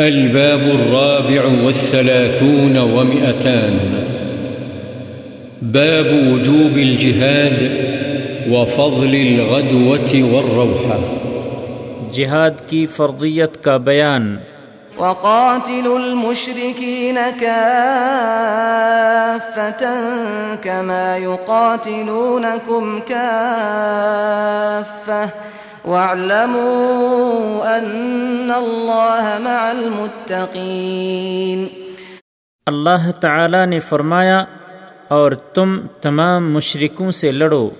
الباب الرابع والثلاثون ومئتان. باب وجوب الجهاد وفضل الغدوة والروحة جہاد کی فرضیت کا بیان. وقاتلوا المشركين كافة كما يقاتلونكم كافة واعلموا أن الله مع المتقين. اللہ تعالی نے فرمایا اور تم تمام مشرکوں سے لڑو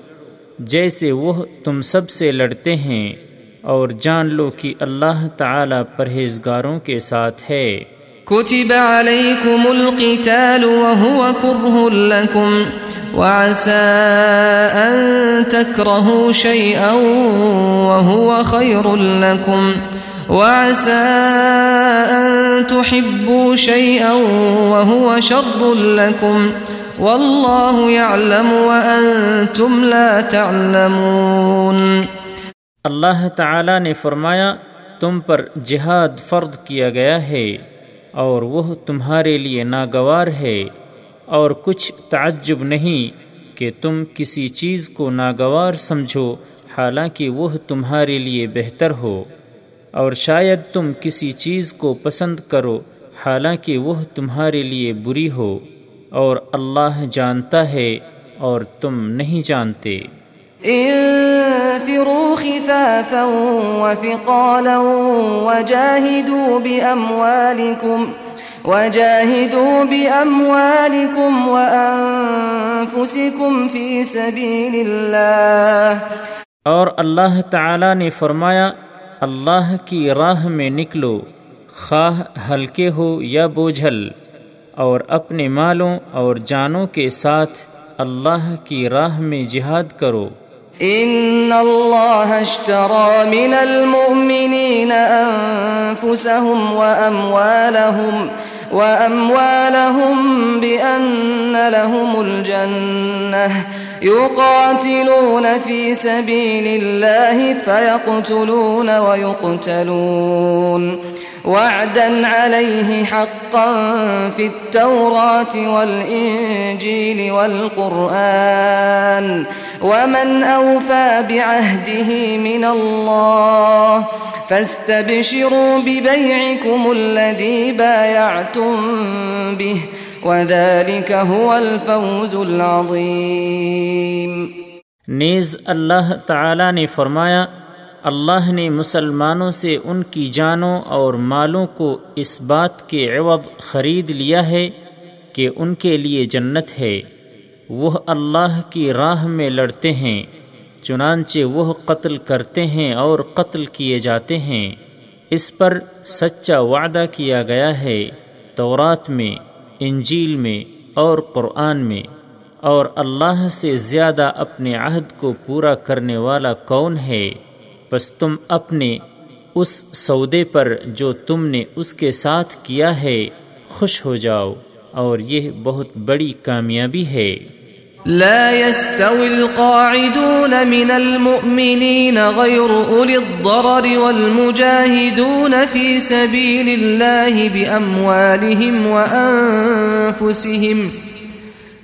جیسے وہ تم سب سے لڑتے ہیں اور جان لو کہ اللہ تعالی پرہیزگاروں کے ساتھ ہے۔ كتب عليكم القتال وهو كره لكم وعسى أن تكرهوا شيئا وهو خير لكم. وعسى أن تحبوا شيئا وهو شر لكم. والله يعلم وأنتم لا تعلمون. اللہ تعالی نے فرمایا، تم پر جہاد فرد کیا گیا ہے اور وہ تمہارے لیے ناگوار ہے۔ اور کچھ تعجب نہیں کہ تم کسی چیز کو ناگوار سمجھو، حالانکہ وہ تمہارے لیے بہتر ہو۔ اور شاید تم کسی چیز کو پسند کرو، حالانکہ وہ تمہارے لیے بری ہو۔ اور اللہ جانتا ہے اور تم نہیں جانتے۔ انفروا خفافا وثقالا وجاهدوا بأموالكم وجاهدوا بأموالكم وأنفسكم في سبيل الله. اور اللہ تعالی نے فرمایا، اللہ کی راہ میں نکلو، خواہ ہلکے ہو یا بوجھل، اور اپنے مالوں اور جانوں کے ساتھ اللہ کی راہ میں جہاد کرو۔ ان الله اشترى من المؤمنين انفسهم واموالهم واموالهم بان لهم الجنه يقاتلون في سبيل الله فيقتلون ويقتلون وعدا عليه حقا في التوراة والإنجيل والقرآن ومن أوفى بعهده من الله فاستبشروا ببيعكم الذي بايعتم به وذلك هو الفوز العظيم نیز اللہ تعالی نے فرمایا اللہ نے مسلمانوں سے ان کی جانوں اور مالوں کو اس بات کے عوض خرید لیا ہے کہ ان کے لیے جنت ہے۔ وہ اللہ کی راہ میں لڑتے ہیں، چنانچہ وہ قتل کرتے ہیں اور قتل کیے جاتے ہیں۔ اس پر سچا وعدہ کیا گیا ہے تورات میں، انجیل میں اور قرآن میں۔ اور اللہ سے زیادہ اپنے عہد کو پورا کرنے والا کون ہے؟ بس تم اپنے اس سودے پر جو تم نے اس کے ساتھ کیا ہے، خوش ہو جاؤ، اور یہ بہت بڑی کامیابی ہے۔ لا يستوي القاعدون من المؤمنين غير أولي الضرر والمجاهدون في سبيل الله بأموالهم وأنفسهم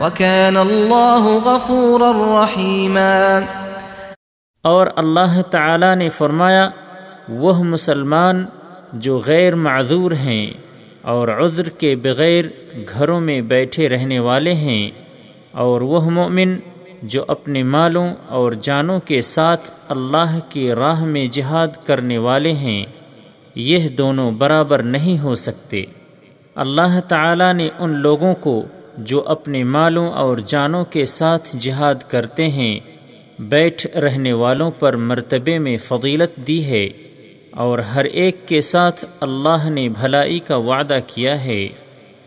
وكان الله غفورا رحيما۔ اور اللہ تعالی نے فرمایا، وہ مسلمان جو غیر معذور ہیں اور عذر کے بغیر گھروں میں بیٹھے رہنے والے ہیں، اور وہ مومن جو اپنے مالوں اور جانوں کے ساتھ اللہ کی راہ میں جہاد کرنے والے ہیں، یہ دونوں برابر نہیں ہو سکتے۔ اللہ تعالی نے ان لوگوں کو جو اپنے مالوں اور جانوں کے ساتھ جہاد کرتے ہیں، بیٹھ رہنے والوں پر مرتبے میں فضیلت دی ہے، اور ہر ایک کے ساتھ اللہ نے بھلائی کا وعدہ کیا ہے۔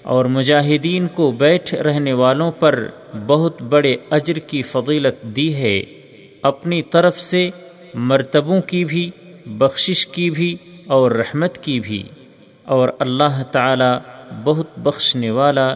اور مجاہدین کو بیٹھ رہنے والوں پر بہت بڑے اجر کی فضیلت دی ہے۔ اپنی طرف سے مرتبوں کی بھی، بخشش کی بھی، اور رحمت کی بھی۔ اور اللہ تعالی بہت بخشنے والا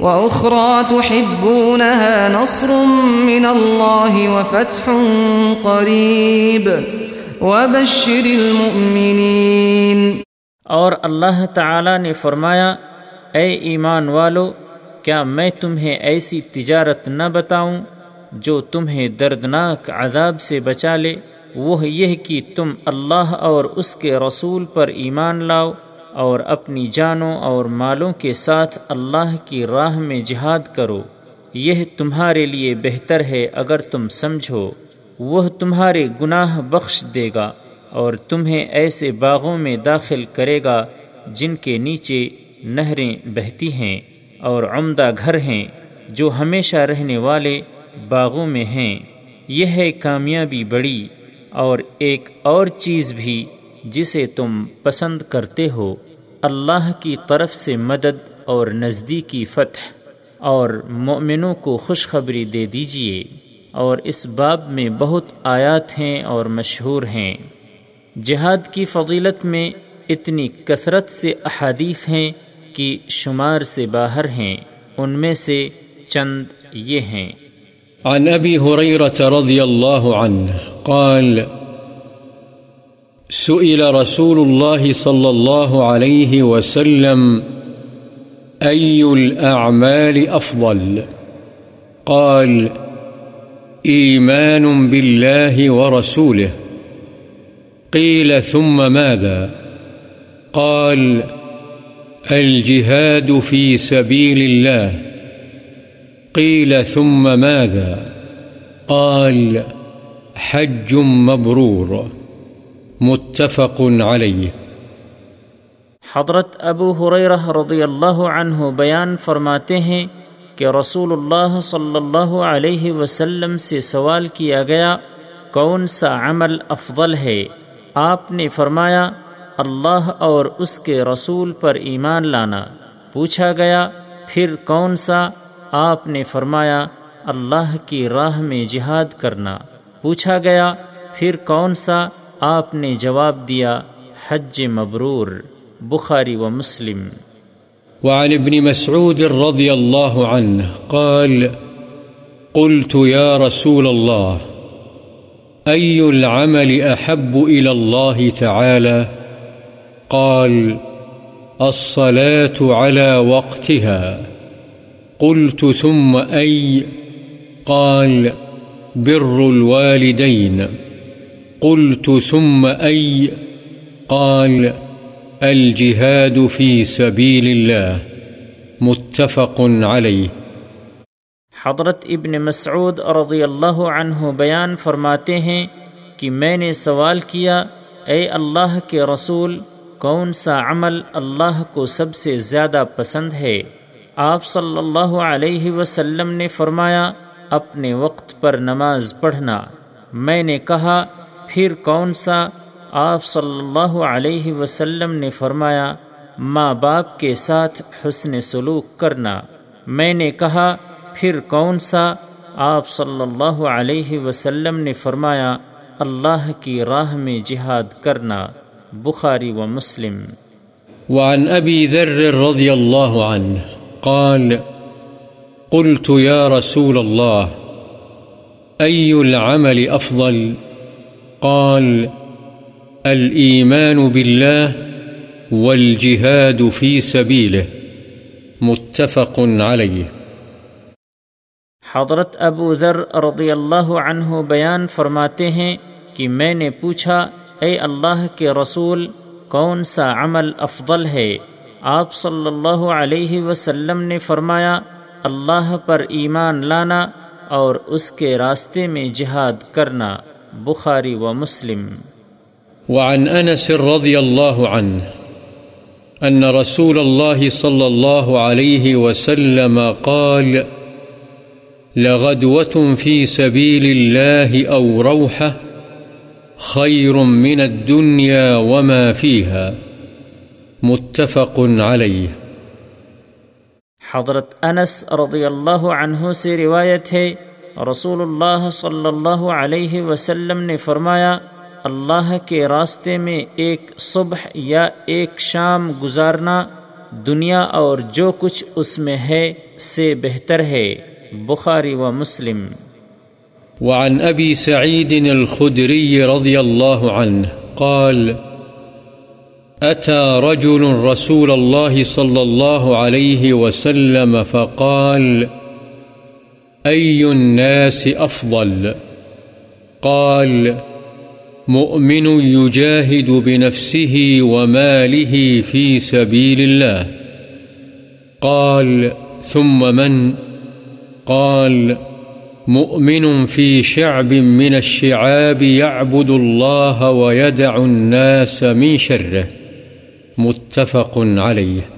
وأخرى تحبونها نصر من الله وفتح قريب. وبشر المؤمنين. اور اللہ تعالی نے فرمایا، اے ایمان والو، کیا میں تمہیں ایسی تجارت نہ بتاؤں جو تمہیں دردناک عذاب سے بچا لے؟ وہ یہ کہ تم اللہ اور اس کے رسول پر ایمان لاؤ اور اپنی جانوں اور مالوں کے ساتھ اللہ کی راہ میں جہاد کرو۔ یہ تمہارے لیے بہتر ہے اگر تم سمجھو۔ وہ تمہارے گناہ بخش دے گا اور تمہیں ایسے باغوں میں داخل کرے گا جن کے نیچے نہریں بہتی ہیں اور عمدہ گھر ہیں جو ہمیشہ رہنے والے باغوں میں ہیں۔ یہ ہے کامیابی بڑی اور ایک اور چیز بھی جسے تم پسند کرتے ہو۔ اللہ کی طرف سے مدد اور نزدیکی فتح، اور مومنوں کو خوشخبری دے دیجیے اور اس باب میں بہت آیات ہیں اور مشہور ہیں۔ جہاد کی فضیلت میں اتنی کثرت سے احادیث ہیں کہ شمار سے باہر ہیں۔ ان میں سے چند یہ ہیں۔ عن ابی حریرت رضی اللہ عنہ قال سئل رسول الله صلى الله عليه وسلم أي الأعمال أفضل قال إيمان بالله ورسوله قيل ثم ماذا؟ قال الجهاد في سبيل الله قيل ثم ماذا؟ قال، حج مبرور. متفق عليه حضرت ابو حریرہ رضی اللہ عنہ بیان فرماتے ہیں کہ رسول اللہ صلی اللہ علیہ وسلم سے سوال کیا گیا، کون سا عمل افضل ہے؟ آپ نے فرمایا، اللہ اور اس کے رسول پر ایمان لانا۔ پوچھا گیا، پھر کون سا؟ آپ نے فرمایا، اللہ کی راہ میں جہاد کرنا۔ پوچھا گیا، پھر کون سا؟ آپ نے جواب دیا، حج مبرور، بخاری و مسلم۔ وعن ابن مسعود رضی اللہ عنہ قال، قلت یا رسول اللہ أي العمل أحب إلى الله تعالى قال، الصلاة على وقتها۔ قلت، ثم أي قال، بر الوالدين قلت ثم أي؟ قال، الجهاد في سبيل الله، متفق عليه. حضرت ابن مسعود رضی اللہ عنہ بیان فرماتے ہیں کہ میں نے سوال کیا، اے اللہ کے رسول، کون سا عمل اللہ کو سب سے زیادہ پسند ہے؟ آپ صلی اللہ علیہ وسلم نے فرمایا، اپنے وقت پر نماز پڑھنا۔ میں نے کہا پھر کون سا آپ صلی اللہ علیہ وسلم نے فرمایا، ماں باپ کے ساتھ حسن سلوک کرنا۔ میں نے کہا، پھر کون سا آپ صلی اللہ علیہ وسلم نے فرمایا، اللہ کی راہ میں جہاد کرنا۔ بخاری و مسلم۔ وعن ابی ذر رضی اللہ عنہ قال، قلت يا رسول الله أي العمل أفضل قال الإيمان بالله والجهاد في سبيله متفق عليه حضرت ابو ذر رضی اللہ عنہ بیان فرماتے ہیں کہ میں نے پوچھا، اے اللہ کے رسول، کون سا عمل افضل ہے؟ آپ صلی اللہ علیہ وسلم نے فرمایا، اللہ پر ایمان لانا اور اس کے راستے میں جہاد کرنا۔ بخاری و مسلم وعن أنس رضي الله عنه أن رسول الله صلى الله عليه وسلم قال لغدوة في سبيل الله أو روحة خير من الدنيا وما فيها متفق عليه حضرت انس رضی اللہ عنہ سے روایت ہے رسول اللہ صلی اللہ علیہ وسلم نے فرمایا، اللہ کے راستے میں ایک صبح یا ایک شام گزارنا دنیا اور جو کچھ اس میں ہے سے بہتر ہے۔ بخاری و مسلم۔ وعن أبي سعيد الخدري رضي الله عنه قال أتى رجل رسول الله صلى الله عليه وسلم فقال أي الناس أفضل؟ قال، مؤمن يجاهد بنفسه وماله في سبيل الله. قال، ثم من؟ قال، مؤمن في شعب من الشعاب يعبد الله ويدع الناس من شره. متفق عليه.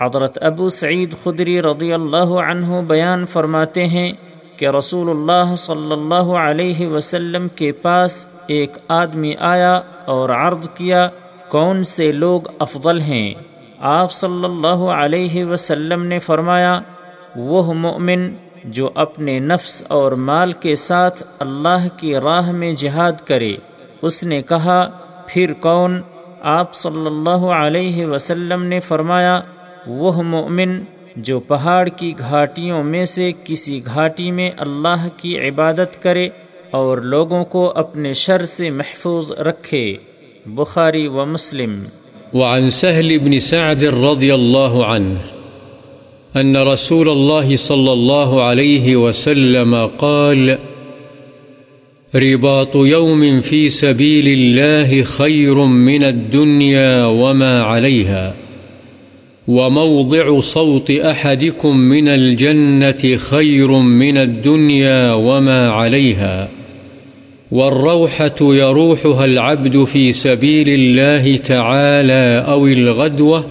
حضرت ابو سعید خدری رضی اللہ عنہ بیان فرماتے ہیں کہ رسول اللہ صلی اللہ علیہ وسلم کے پاس ایک آدمی آیا اور عرض کیا، کون سے لوگ افضل ہیں؟ آپ صلی اللہ علیہ وسلم نے فرمایا، وہ مومن جو اپنے نفس اور مال کے ساتھ اللہ کی راہ میں جہاد کرے۔ اس نے کہا، پھر کون؟ آپ صلی اللہ علیہ وسلم نے فرمایا وہ مومن جو پہاڑ کی گھاٹیوں میں سے کسی گھاٹی میں اللہ کی عبادت کرے اور لوگوں کو اپنے شر سے محفوظ رکھے، بخاری و مسلم۔ وعن سهل بن سعد رضي الله عنه أن رسول الله صلى الله عليه وسلم قال، رباط يوم في سبيل الله خير من الدنيا وما عليها وموضع صوت أحدكم من الجنة خير من الدنيا وما عليها والروحة يروحها العبد في سبيل الله تعالى أو الغدوة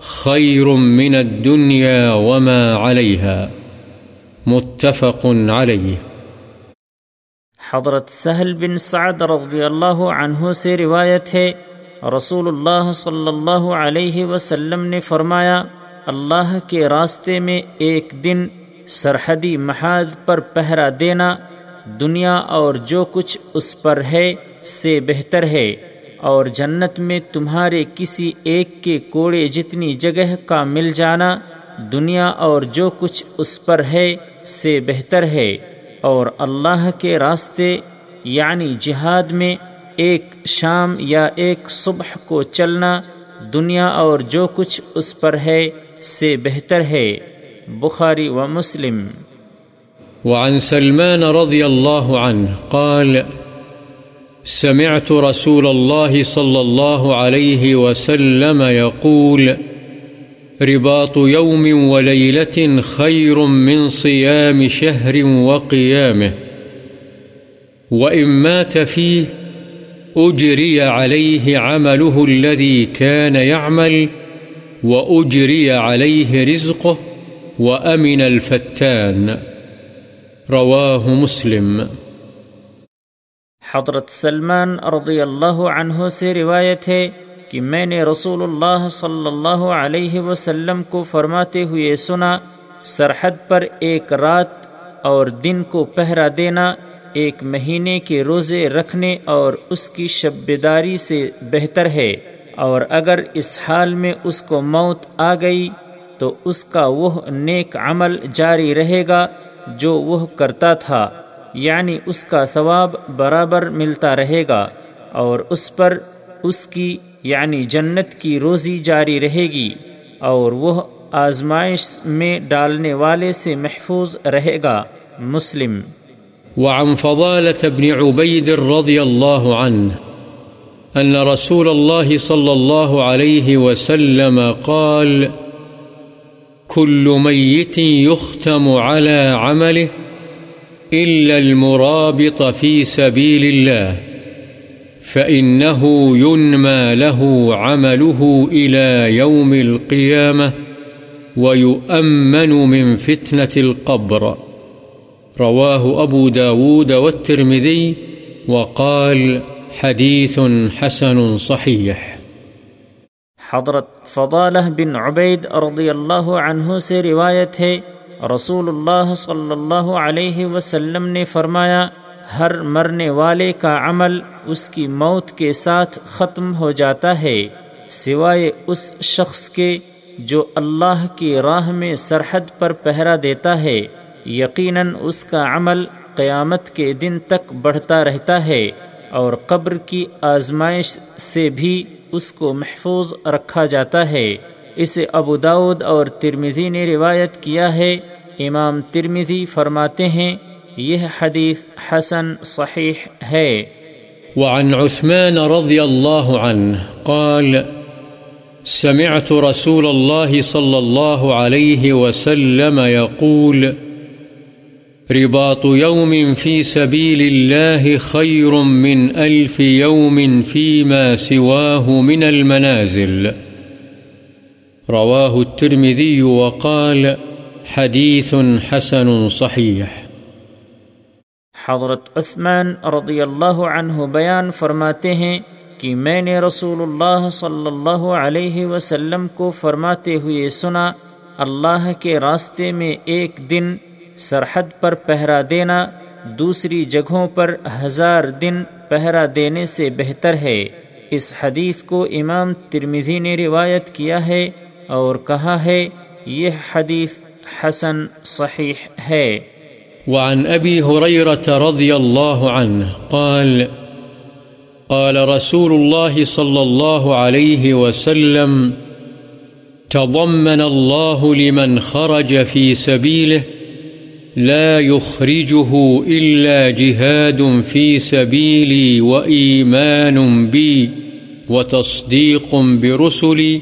خير من الدنيا وما عليها متفق عليه حضرت سهل بن سعد رضی اللہ عنہ سے روایت ہے رسول اللہ صلی اللہ علیہ وسلم نے فرمایا، اللہ کے راستے میں ایک دن سرحدی محاذ پر پہرا دینا دنیا اور جو کچھ اس پر ہے سے بہتر ہے، اور جنت میں تمہارے کسی ایک کے کوڑے جتنی جگہ کا مل جانا دنیا اور جو کچھ اس پر ہے سے بہتر ہے، اور اللہ کے راستے یعنی جہاد میں ایک شام یا ایک صبح کو چلنا دنیا اور جو کچھ اس پر ہے سے بہتر ہے۔ بخاری و مسلم۔ وعن سلمان رضی اللہ عنہ قال، سمعت رسول الله صلى الله عليه وسلم يقول رباط يوم وليلة خير من صيام شهر وقيامه وإن مات فيه أجري عليه عمله الذي كان يعمل، وأجري عليه رزقه وأمن الفتان. رواه مسلم. حضرت سلمان رضی اللہ عنہ سے روایت ہے کہ میں نے رسول اللہ صلی اللہ علیہ وسلم کو فرماتے ہوئے سنا، سرحد پر ایک رات اور دن کو پہرا دینا ایک مہینے کے روزے رکھنے اور اس کی شب بیداری سے بہتر ہے۔ اور اگر اس حال میں اس کو موت آ گئی، تو اس کا وہ نیک عمل جاری رہے گا جو وہ کرتا تھا یعنی اس کا ثواب برابر ملتا رہے گا۔ اور اس پر اس کی یعنی جنت کی روزی جاری رہے گی۔ اور وہ آزمائش میں ڈالنے والے سے محفوظ رہے گا۔ مسلم وعن فضالة بن عبيد رضي الله عنه أن رسول الله صلى الله عليه وسلم قال، كل ميت يختم على عمله إلا المرابط في سبيل الله، فإنه ينمى له عمله إلى يوم القيامة ويؤمن من فتنة القبر. رواه أبو داود والترمذي وقال حديث حسن صحيح. حضرت فضالہ بن عبید رضی اللہ عنہ سے روایت ہے رسول اللہ صلی اللہ علیہ وسلم نے فرمایا، ہر مرنے والے کا عمل اس کی موت کے ساتھ ختم ہو جاتا ہے، سوائے اس شخص کے جو اللہ کی راہ میں سرحد پر پہرا دیتا ہے۔ یقیناً اس کا عمل قیامت کے دن تک بڑھتا رہتا ہے اور قبر کی آزمائش سے بھی اس کو محفوظ رکھا جاتا ہے۔ اسے ابو داود اور ترمیزی نے روایت کیا ہے۔ امام ترمیزی فرماتے ہیں، یہ حدیث حسن صحیح ہے۔ وعن عثمان رضی اللہ عنہ قال، سمعت رسول الله صلى الله عليه وسلم يقول رباط يوم في سبيل الله خير من ألف يوم فيما سواه من المنازل. رواه الترمذي وقال حديث حسن صحيح حضرت عثمان رضی اللہ عنہ بیان فرماتے ہیں کہ میں نے رسول اللہ صلی اللہ علیہ وسلم کو فرماتے ہوئے سنا، اللہ کے راستے میں ایک دن سرحد پر پہرا دینا دوسری جگہوں پر ہزار دن پہرا دینے سے بہتر ہے۔ اس حدیث کو امام ترمیزی نے روایت کیا ہے اور کہا ہے، یہ حدیث حسن صحیح ہے۔ وعن ابی حریرت رضی اللہ عنہ قال قال رسول الله صلى الله عليه وسلم، تضمن الله لمن خرج في سبيله لا يخرجه إلا جهاد في سبيلي وإيمان بي وتصديق برسلي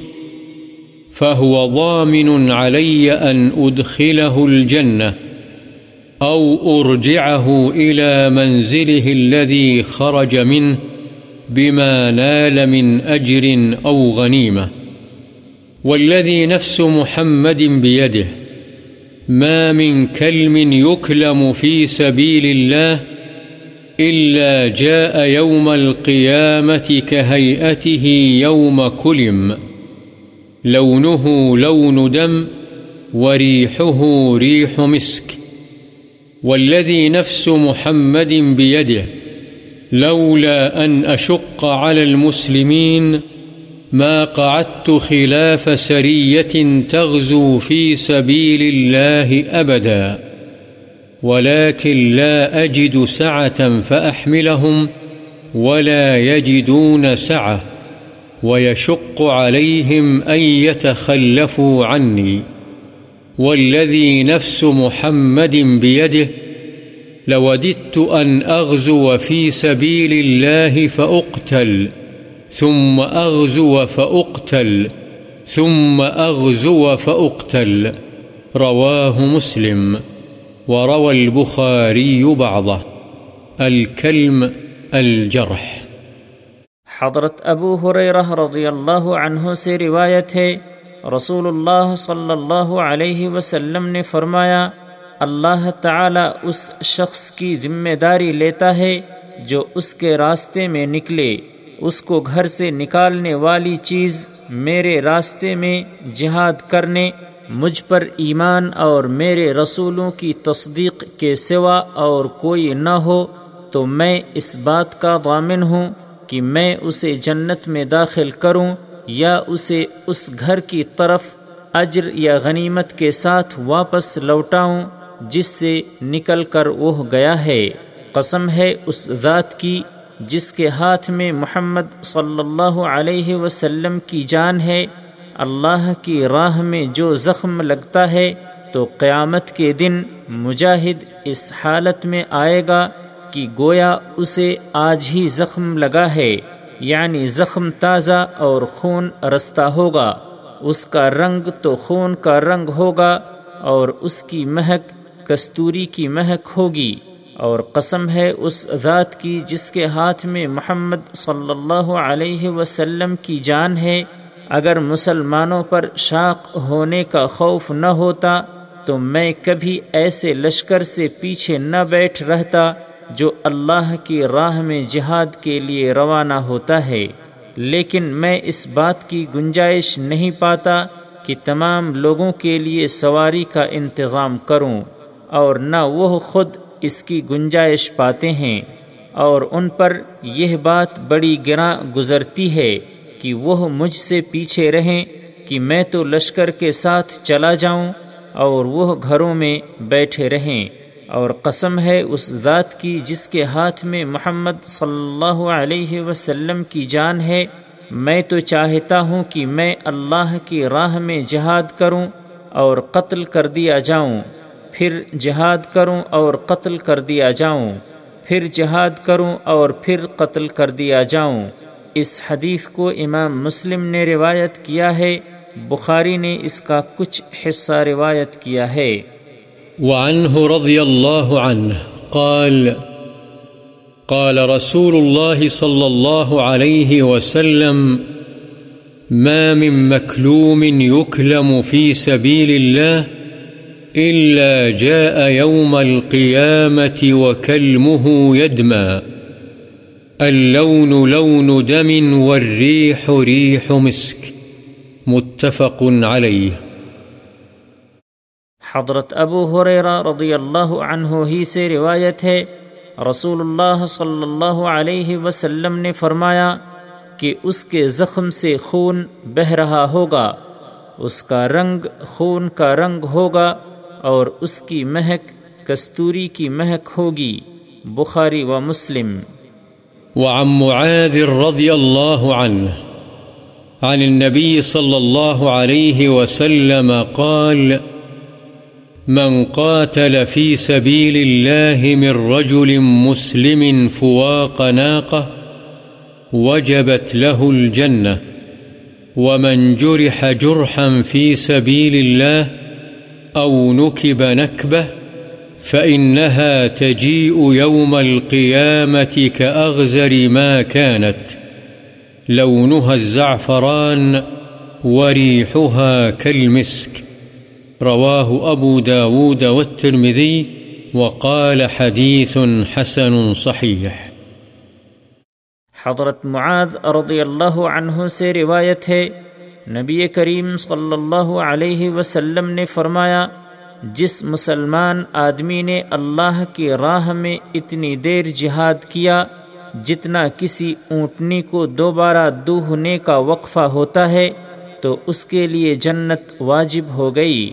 فهو ضامن علي أن أدخله الجنة أو أرجعه إلى منزله الذي خرج منه بما نال من أجر أو غنيمة والذي نفس محمد بيده ما من كلم يكلم في سبيل الله إلا جاء يوم القيامة كهيئته يوم كلم لونه لون دم وريحه ريح مسك والذي نفس محمد بيده لولا أن أشق على المسلمين ما قعدت خلاف سرية تغزو في سبيل الله أبدا، ولكن لا أجد سعة فأحملهم، ولا يجدون سعة، ويشق عليهم أن يتخلفوا عني. والذي نفس محمد بيده، لوددت أن أغزو في سبيل الله فأقتل. ثم أغزو فأقتل، ثم أغزو فأقتل. رواه مسلم، وروى البخاري بعضه. الكلم، الجرح. حضرت ابو حریرہ رضی اللہ عنہ سے روایت ہے، رسول اللہ صلی اللہ علیہ وسلم نے فرمایا، اللہ تعالی اس شخص کی ذمہ داری لیتا ہے جو اس کے راستے میں نکلے۔ اس کو گھر سے نکالنے والی چیز میرے راستے میں جہاد کرنے، مجھ پر ایمان اور میرے رسولوں کی تصدیق کے سوا اور کوئی نہ ہو، تو میں اس بات کا ضامن ہوں کہ میں اسے جنت میں داخل کروں یا اسے اس گھر کی طرف اجر یا غنیمت کے ساتھ واپس لوٹاؤں، جس سے نکل کر وہ گیا ہے۔ قسم ہے اس ذات کی جس کے ہاتھ میں محمد صلی اللہ علیہ وسلم کی جان ہے، اللہ کی راہ میں جو زخم لگتا ہے تو قیامت کے دن مجاہد اس حالت میں آئے گا کہ گویا اسے آج ہی زخم لگا ہے یعنی زخم تازہ اور خون رستہ ہوگا۔ اس کا رنگ تو خون کا رنگ ہوگا اور اس کی مہک کستوری کی مہک ہوگی۔ اور قسم ہے اس ذات کی جس کے ہاتھ میں محمد صلی اللہ علیہ وسلم کی جان ہے۔ اگر مسلمانوں پر شاق ہونے کا خوف نہ ہوتا، تو میں کبھی ایسے لشکر سے پیچھے نہ بیٹھ رہتا جو اللہ کی راہ میں جہاد کے لیے روانہ ہوتا ہے۔ لیکن میں اس بات کی گنجائش نہیں پاتا کہ تمام لوگوں کے لیے سواری کا انتظام کروں، اور نہ وہ خود اس کی گنجائش پاتے ہیں اور ان پر یہ بات بڑی گراں گزرتی ہے کہ وہ مجھ سے پیچھے رہیں کہ میں تو لشکر کے ساتھ چلا جاؤں اور وہ گھروں میں بیٹھے رہیں اور قسم ہے اس ذات کی جس کے ہاتھ میں محمد صلی اللہ علیہ وسلم کی جان ہے میں تو چاہتا ہوں کہ میں اللہ کی راہ میں جہاد کروں اور قتل کر دیا جاؤں پھر جہاد کروں اور قتل کر دیا جاؤں، پھر جہاد کروں اور پھر قتل کر دیا جاؤں۔ اس حدیث کو امام مسلم نے روایت کیا ہے، بخاری نے اس کا کچھ حصہ روایت کیا ہے۔ وعنه رضي الله عنه قال قال رسول الله صلى الله عليه وسلم، ما من مكلوم يكلم في سبيل الله إلا جاء يوم القيامة وكلمه يدمى. اللون لون دم والريح ريح مسك. متفق عليه. حضرت ابو حریرہ رضی اللہ عنہ ہی سے روایت ہے، رسول اللہ صلی اللہ علیہ وسلم نے فرمایا کہ اس کے زخم سے خون بہ رہا ہوگا، اس کا رنگ خون کا رنگ ہوگا اور اس کی مہک کستوری کی مہک ہوگی، بخاری و مسلم۔ وعن معاذ رضي الله عنه عن النبي صلى الله عليه وسلم قال، من قاتل في سبيل الله من رجل مسلم فواق ناقة، وجبت له الجنة، ومن جرح جرحا في سبيل الله أو نكب نكبة، فإنها تجيء يوم القيامة كأغزر ما كانت. لونها الزعفران وريحها كالمسك. رواه أبو داود والترمذي وقال حديث حسن صحيح. حضرت معاذ رضی اللہ عنہ سے روایت ہے نبی کریم صلی اللہ علیہ وسلم نے فرمایا، جس مسلمان آدمی نے اللہ کی راہ میں اتنی دیر جہاد کیا، جتنا کسی اونٹنی کو دوبارہ دوہنے کا وقفہ ہوتا ہے، تو اس کے لیے جنت واجب ہو گئی۔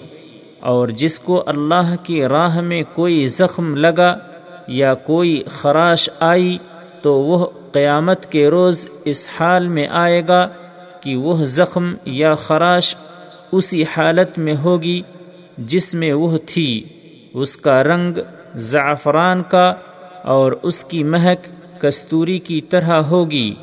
اور جس کو اللہ کی راہ میں کوئی زخم لگا یا کوئی خراش آئی، تو وہ قیامت کے روز اس حال میں آئے گا کہ وہ زخم یا خراش اسی حالت میں ہوگی جس میں وہ تھی۔ اس کا رنگ زعفران کا اور اس کی مہک کستوری کی طرح ہوگی۔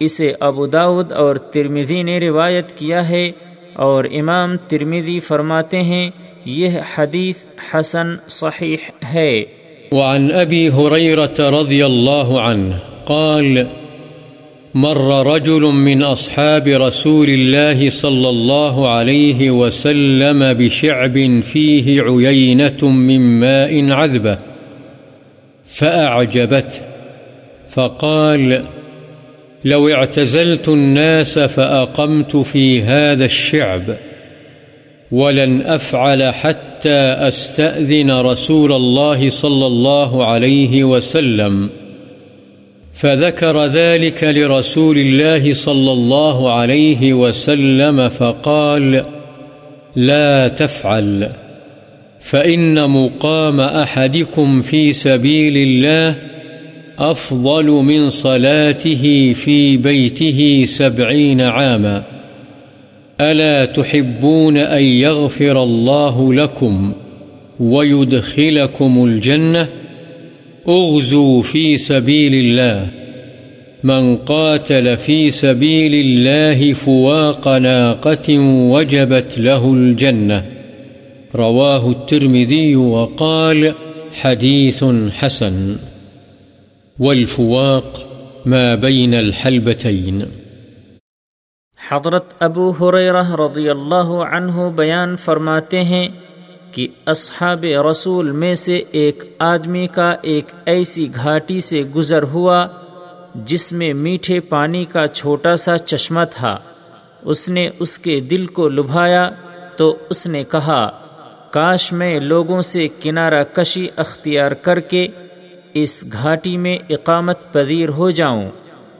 اسے ابو داود اور ترمیزی نے روایت کیا ہے اور امام ترمیزی فرماتے ہیں، یہ حدیث حسن صحیح ہے۔ وعن ابی حریرت رضی اللہ عنہ قال مر رجل من أصحاب رسول الله صلى الله عليه وسلم بشعب فيه عيينة من ماء عذبة، فأعجبته، فقال لو اعتزلت الناس فأقمت في هذا الشعب، ولن أفعل حتى أستأذن رسول الله صلى الله عليه وسلم. فذكر ذلك لرسول الله صلى الله عليه وسلم فقال، لا تفعل، فإن مقام أحدكم في سبيل الله أفضل من صلاته في بيته سبعين عاما. ألا تحبون أن يغفر الله لكم ويدخلكم الجنة؟ اغزوا في سبيل الله. من قاتل في سبيل الله فواق ناقة وجبت له الجنة. رواه الترمذي وقال حديث حسن. والفواق ما بين الحلبتين. حضرت ابو حریرہ رضی اللہ عنہ بیان فرماتے ہیں کہ اصحاب رسول میں سے ایک آدمی کا ایک ایسی گھاٹی سے گزر ہوا جس میں میٹھے پانی کا چھوٹا سا چشمہ تھا۔ اس نے اس کے دل کو لبھایا تو اس نے کہا، کاش میں لوگوں سے کنارہ کشی اختیار کر کے اس گھاٹی میں اقامت پذیر ہو جاؤں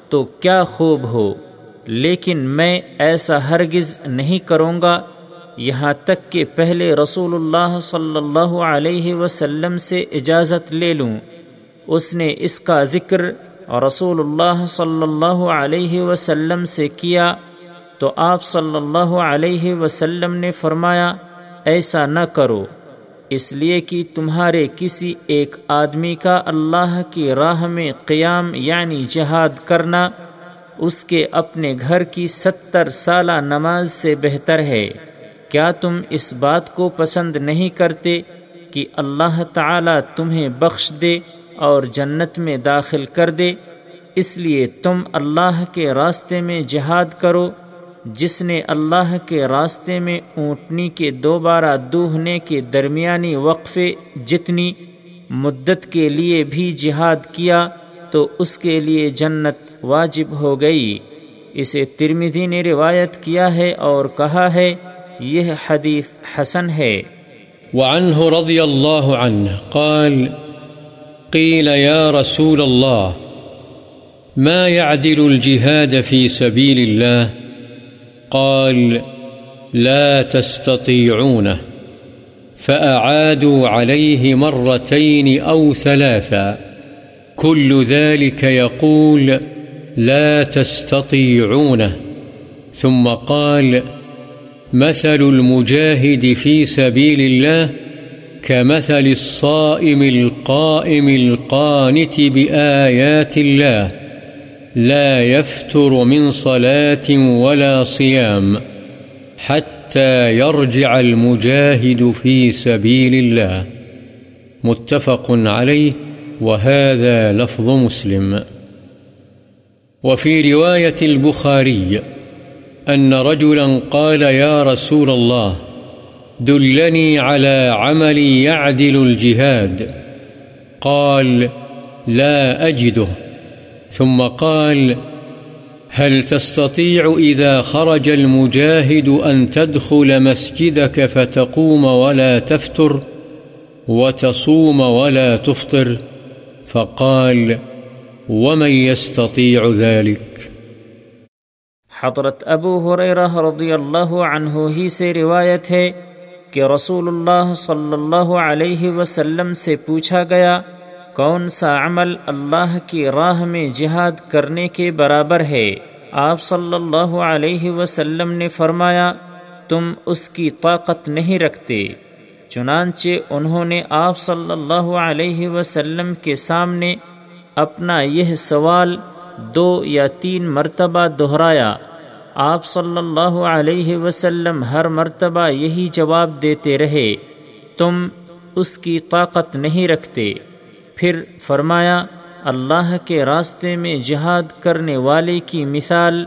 تو کیا خوب ہو، لیکن میں ایسا ہرگز نہیں کروں گا یہاں تک کہ پہلے رسول اللہ صلی اللہ علیہ وسلم سے اجازت لے لوں۔ اس نے اس کا ذکر رسول اللہ صلی اللہ علیہ وسلم سے کیا۔ تو آپ صلی اللہ علیہ وسلم نے فرمایا، ایسا نہ کرو۔ اس لیے کہ تمہارے کسی ایک آدمی کا اللہ کی راہ میں قیام یعنی جہاد کرنا، اس کے اپنے گھر کی ستر سالہ نماز سے بہتر ہے۔ کیا تم اس بات کو پسند نہیں کرتے کہ اللہ تعالی تمہیں بخش دے اور جنت میں داخل کر دے؟ اس لیے تم اللہ کے راستے میں جہاد کرو، جس نے اللہ کے راستے میں اونٹنی کے دوبارہ دوہنے کے درمیانی وقفے جتنی مدت کے لیے بھی جہاد کیا، تو اس کے لیے جنت واجب ہو گئی۔ اسے ترمیدی نے روایت کیا ہے اور کہا ہے یہ حدیث حسن ہے۔ وعنه رضي الله عنه قال قيل يا رسول الله ما يعدل الجهاد في سبيل الله قال، لا تستطيعونه فأعادوا عليه مرتين أو ثلاثا۔ كل ذلك يقول لا تستطيعونه ثم قال مثل المجاهد في سبيل الله كمثل الصائم القائم القانت بآيات الله لا يفتر من صلاة ولا صيام حتى يرجع المجاهد في سبيل الله. متفق عليه، وهذا لفظ مسلم. وفي رواية البخاري أن رجلا قال يا رسول الله، دلني على عمل يعدل الجهاد. قال، لا أجده. ثم قال، هل تستطيع إذا خرج المجاهد أن تدخل مسجدك فتقوم ولا تفتر، وتصوم ولا تفطر؟ فقال، ومن يستطيع ذلك؟ حضرت ابو حریرہ رضی اللہ عنہ ہی سے روایت ہے کہ رسول اللہ صلی اللہ علیہ وسلم سے پوچھا گیا، کون سا عمل اللہ کی راہ میں جہاد کرنے کے برابر ہے؟ آپ صلی اللہ علیہ وسلم نے فرمایا، تم اس کی طاقت نہیں رکھتے۔ چنانچہ انہوں نے آپ صلی اللہ علیہ وسلم کے سامنے اپنا یہ سوال دو یا تین مرتبہ دہرایا۔ آپ صلی اللہ علیہ وسلم ہر مرتبہ یہی جواب دیتے رہے، تم اس کی طاقت نہیں رکھتے۔ پھر فرمایا، اللہ کے راستے میں جہاد کرنے والے کی مثال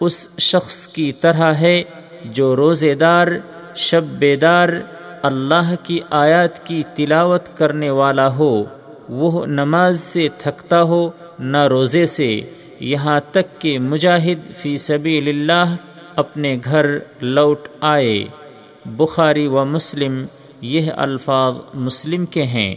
اس شخص کی طرح ہے جو روزے دار، شب بیدار، اللہ کی آیات کی تلاوت کرنے والا ہو۔ وہ نماز سے تھکتا ہو، نہ روزے سے۔ یہاں تک کہ مجاہد فی سبیل اللہ اپنے گھر لوٹ آئے۔ بخاری و مسلم یہ الفاظ مسلم کے ہیں۔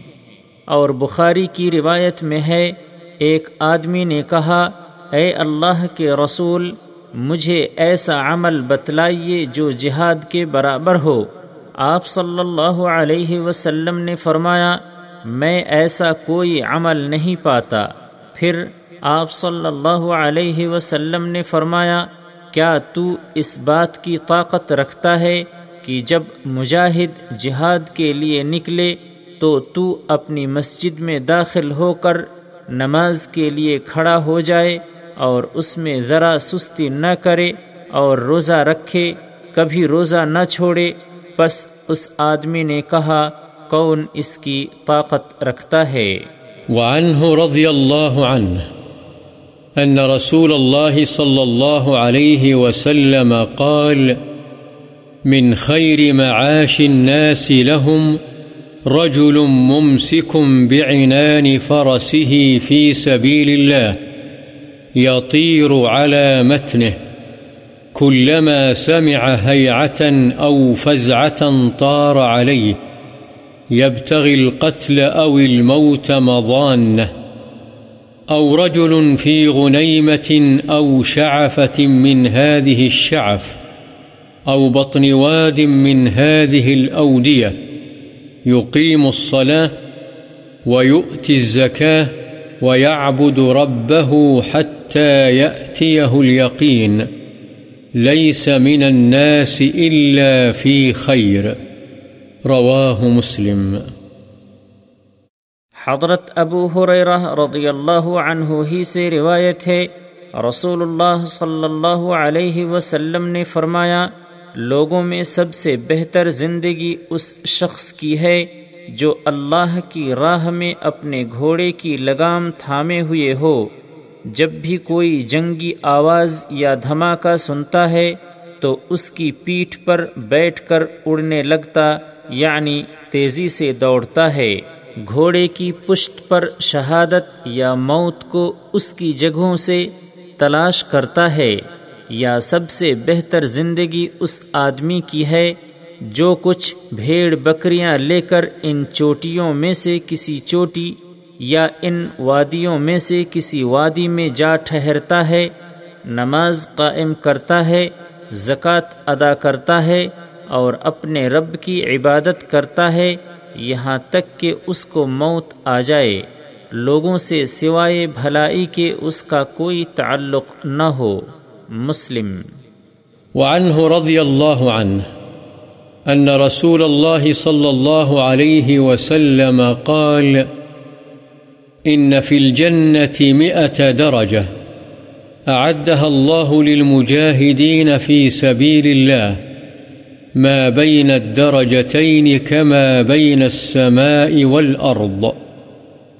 اور بخاری کی روایت میں ہے، ایک آدمی نے کہا، اے اللہ کے رسول، مجھے ایسا عمل بتلائیے جو جہاد کے برابر ہو۔ آپ صلی اللہ علیہ وسلم نے فرمایا، میں ایسا کوئی عمل نہیں پاتا۔ پھر آپ صلی اللہ علیہ وسلم نے فرمایا، کیا تو اس بات کی طاقت رکھتا ہے کہ جب مجاہد جہاد کے لیے نکلے، تو تو اپنی مسجد میں داخل ہو کر نماز کے لیے کھڑا ہو جائے اور اس میں ذرا سستی نہ کرے اور روزہ رکھے، کبھی روزہ نہ چھوڑے۔ بس اس آدمی نے کہا، کون اس کی طاقت رکھتا ہے؟ وعنه رضي الله عنه أن رسول الله صلى الله عليه وسلم قال، من خير معاش الناس لهم، رجل ممسك بعنان فرسه في سبيل الله، يطير على متنه، كلما سمع هيعة أو فزعة طار عليه، يبتغي القتل أو الموت مضانه أو رجل في غنيمة أو شعفة من هذه الشعف أو بطن واد من هذه الأودية يقيم الصلاة ويؤتي الزكاة ويعبد ربه حتى يأتيه اليقين ليس من الناس إلا في خير رواه مسلم حضرت ابو حریرہ رضی اللہ عنہ ہی سے روایت ہے رسول اللہ صلی اللہ علیہ وسلم نے فرمایا، لوگوں میں سب سے بہتر زندگی اس شخص کی ہے جو اللہ کی راہ میں اپنے گھوڑے کی لگام تھامے ہوئے ہو۔ جب بھی کوئی جنگی آواز یا دھماکہ سنتا ہے، تو اس کی پیٹھ پر بیٹھ کر اڑنے لگتا یعنی تیزی سے دوڑتا ہے۔ گھوڑے کی پشت پر شہادت یا موت کو اس کی جگہوں سے تلاش کرتا ہے یا سب سے بہتر زندگی اس آدمی کی ہے جو کچھ بھیڑ بکریاں لے کر ان چوٹیوں میں سے کسی چوٹی یا ان وادیوں میں سے کسی وادی میں جا ٹھہرتا ہے، نماز قائم کرتا ہے، زکوٰۃ ادا کرتا ہے اور اپنے رب کی عبادت کرتا ہے یہاں تک کہ اس کو موت آ جائے، لوگوں سے سوائے بھلائی کے اس کا کوئی تعلق نہ ہو۔ مسلم۔ وعنه رضي الله عنه أن رسول الله صلى الله عليه وسلم قال إن في الجنة مئة درجة أعدها الله للمجاهدين في سبيل الله ما بين الدرجتين كما بين السماء والأرض.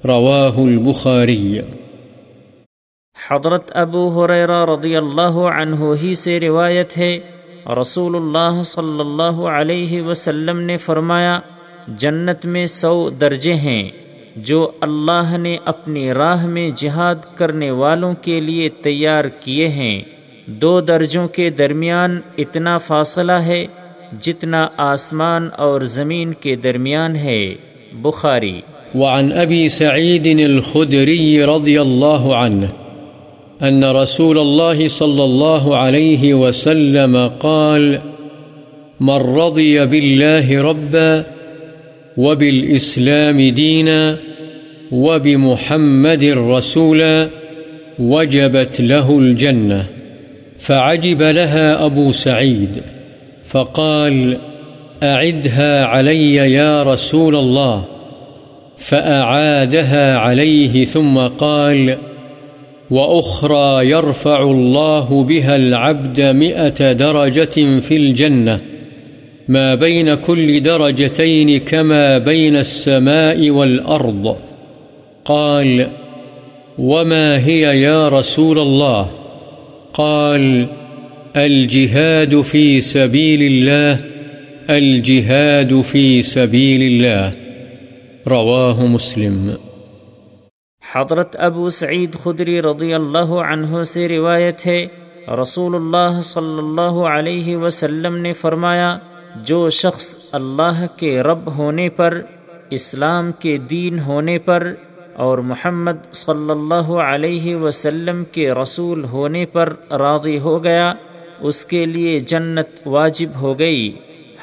رواه البخاري. حضرت ابو حریرہ رضی اللہ عنہ ہی سے روایت ہے رسول اللہ صلی اللہ علیہ وسلم نے فرمایا، جنت میں سو درجے ہیں جو اللہ نے اپنی راہ میں جہاد کرنے والوں کے لیے تیار کیے ہیں۔ دو درجوں کے درمیان اتنا فاصلہ ہے جتنا آسمان اور زمین کے درمیان ہے، بخاری۔ وعن أبي سعيد الخدري رضي الله عنه أن رسول الله صلى الله عليه وسلم قال، من رضي بالله ربا وبالإسلام دينا وبمحمد رسولا وجبت له الجنة فعجب لها أبو سعيد فقال، أعدها علي يا رسول الله. فأعادها عليه ثم قال، وأخرى يرفع الله بها العبد مئة درجة في الجنة. ما بين كل درجتين كما بين السماء والأرض. قال، وما هي يا رسول الله؟ قال الجهاد في سبيل الله، الجهاد في سبيل الله. رواه مسلم. حضرت ابو سعید خدری رضی اللہ عنہ سے روایت ہے رسول اللہ صلی اللہ علیہ وسلم نے فرمایا، جو شخص اللہ کے رب ہونے پر، اسلام کے دین ہونے پر اور محمد صلی اللہ علیہ وسلم کے رسول ہونے پر راضی ہو گیا۔ اس کے لیے جنت واجب ہو گئی۔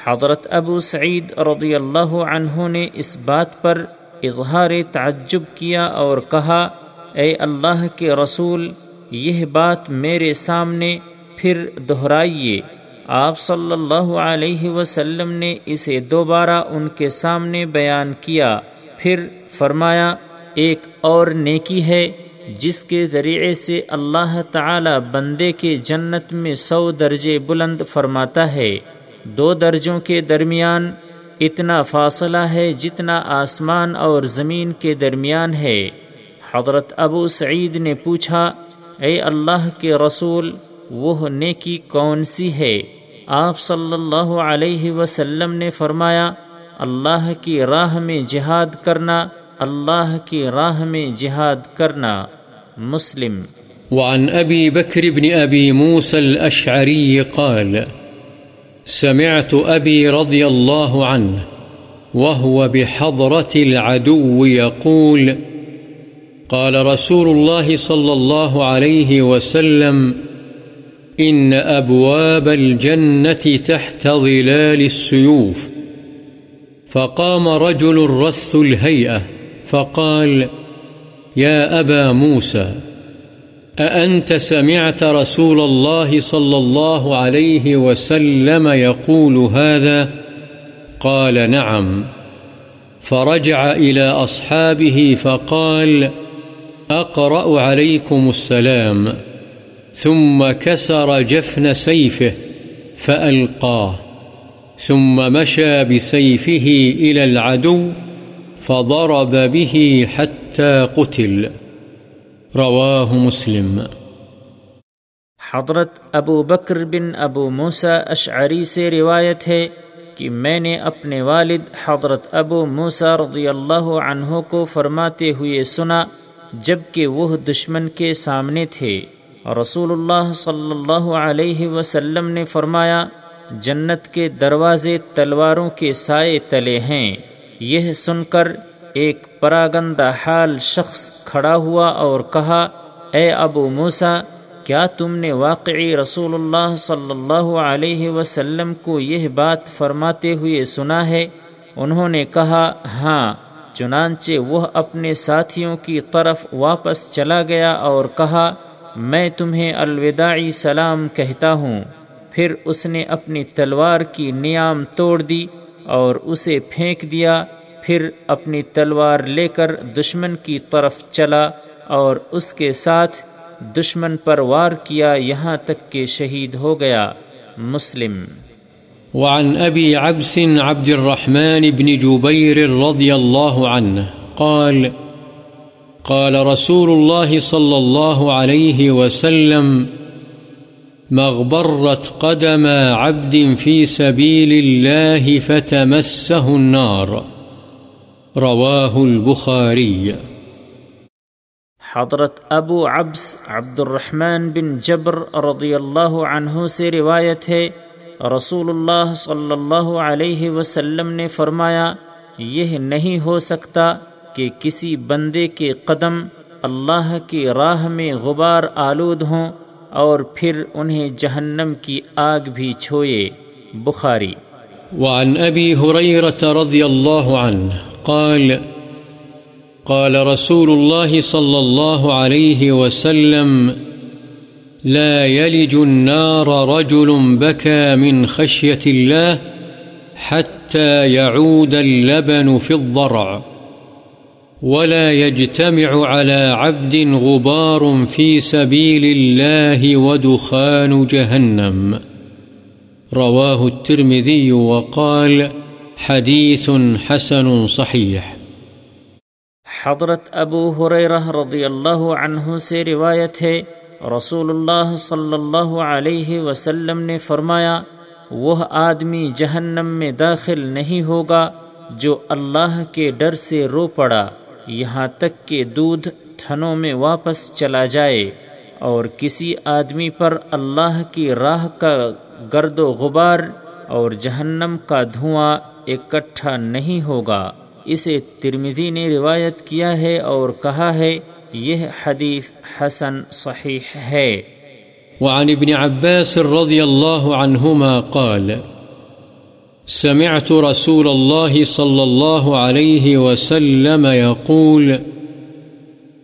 حضرت ابو سعید رضی اللہ عنہ نے اس بات پر اظہار تعجب کیا اور کہا، اے اللہ کے رسول، یہ بات میرے سامنے پھر دہرائیے۔ آپ صلی اللہ علیہ وسلم نے اسے دوبارہ ان کے سامنے بیان کیا۔ پھر فرمایا، ایک اور نیکی ہے جس کے ذریعے سے اللہ تعالی بندے کے جنت میں سو درجے بلند فرماتا ہے، دو درجوں کے درمیان اتنا فاصلہ ہے جتنا آسمان اور زمین کے درمیان ہے۔ حضرت ابو سعید نے پوچھا، اے اللہ کے رسول، وہ نیکی کون سی ہے؟ آپ صلی اللہ علیہ وسلم نے فرمایا، اللہ کی راہ میں جہاد کرنا، اللہ کی راہ میں جہاد کرنا۔ مسلم۔ وعن أبي بكر بن أبي موسى الأشعري قال، سمعت أبي رضي الله عنه وهو بحضرة العدو يقول، قال رسول الله صلى الله عليه وسلم، إن أبواب الجنة تحت ظلال السيوف. فقام رجل رث الهيئة فقال فقال يا أبا موسى، أأنت سمعت رسول الله صلى الله عليه وسلم يقول هذا؟ قال نعم. فرجع إلى أصحابه فقال أقرأ عليكم السلام. ثم كسر جفن سيفه فألقاه. ثم مشى بسيفه إلى العدو فضرب به حتى قتل. رواه مسلم. حضرت ابو بکر بن ابو موسا اشعری سے روایت ہے کہ میں نے اپنے والد حضرت ابو موسا رضی اللہ عنہ کو فرماتے ہوئے سنا جبکہ وہ دشمن کے سامنے تھے۔ رسول اللہ صلی اللہ علیہ وسلم نے فرمایا، جنت کے دروازے تلواروں کے سائے تلے ہیں۔ یہ سن کر ایک پراگندہ حال شخص کھڑا ہوا اور کہا، اے ابو موسا کیا تم نے واقعی رسول اللہ صلی اللہ علیہ وسلم کو یہ بات فرماتے ہوئے سنا ہے؟ انہوں نے کہا ہاں چنانچہ وہ اپنے ساتھیوں کی طرف واپس چلا گیا اور کہا، میں تمہیں الوداعی سلام کہتا ہوں۔ پھر اس نے اپنی تلوار کی نیام توڑ دی اور اسے پھینک دیا۔ پھر اپنی تلوار لے کر دشمن کی طرف چلا اور اس کے ساتھ دشمن پر وار کیا یہاں تک کہ شہید ہو گیا۔ مسلم۔ وعن أبي عبس عبد الرحمن بن جبير رضي الله عنه قال قال رسول الله صلى الله عليه وسلم، مغبرت قدم عبد في سبيل الله فتمسه النار. رواه البخاري حضرت ابو عبس عبد الرحمن بن جبر رضی اللہ عنہ سے روایت ہے رسول اللہ صلی اللہ علیہ وسلم نے فرمایا، یہ نہیں ہو سکتا کہ کسی بندے کے قدم اللہ کی راہ میں غبار آلود ہوں اور پھر انہیں جہنم کی آگ بھی چھوئے۔ بخاری۔ وعن أبي هريرة رضي الله عنه قال قال رسول الله صلى الله عليه وسلم، لا يلج النار رجل بكى من خشية الله حتى يعود اللبن في الضرع، ولا يجتمع على عبد غبار في سبيل الله ودخان جهنم. رواه الترمذي وقال حديث حسن صحيح. حضرت ابو حریرہ رضی اللہ عنہ سے روایت ہے رسول اللہ صلی اللہ علیہ وسلم نے فرمایا، وہ آدمی جہنم میں داخل نہیں ہوگا جو اللہ کے ڈر سے رو پڑا، یہاں تک کہ دودھ تھنوں میں واپس چلا جائے، اور کسی آدمی پر اللہ کی راہ کا گرد و غبار اور جہنم کا دھواں اکٹھا نہیں ہوگا۔ اسے ترمزی نے روایت کیا ہے اور کہا ہے، یہ حدیث حسن صحیح ہے۔ وعن ابن عباس رضي الله عنهما قال، سمعت رسول الله صلى الله عليه وسلم يقول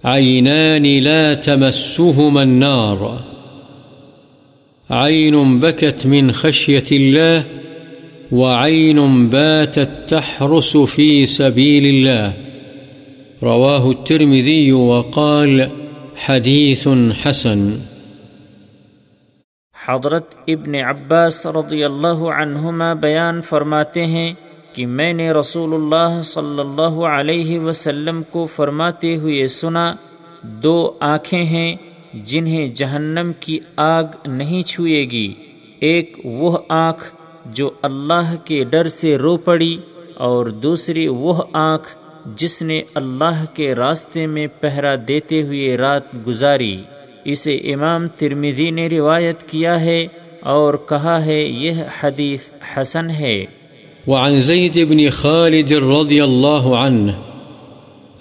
عينان لا تمسهما النار۔ عين بكت من خشية الله وعين باتت تحرس في سبيل الله رواه الترمذي وقال حديث حسن حضرت ابن عباس رضی اللہ عنہما بیان فرماتے ہیں کہ میں نے رسول اللہ صلی اللہ علیہ وسلم کو فرماتے ہوئے سنا، دو آنکھیں ہیں جنہیں جہنم کی آگ نہیں چھوئے گی، ایک وہ آنکھ جو اللہ کے ڈر سے رو پڑی اور دوسری وہ آنکھ جس نے اللہ کے راستے میں پہرا دیتے ہوئے رات گزاری۔ اسے امام ترمیزی نے روایت کیا ہے اور کہا ہے یہ حدیث حسن ہے۔ وعن زيد بن خالد رضي الله عنه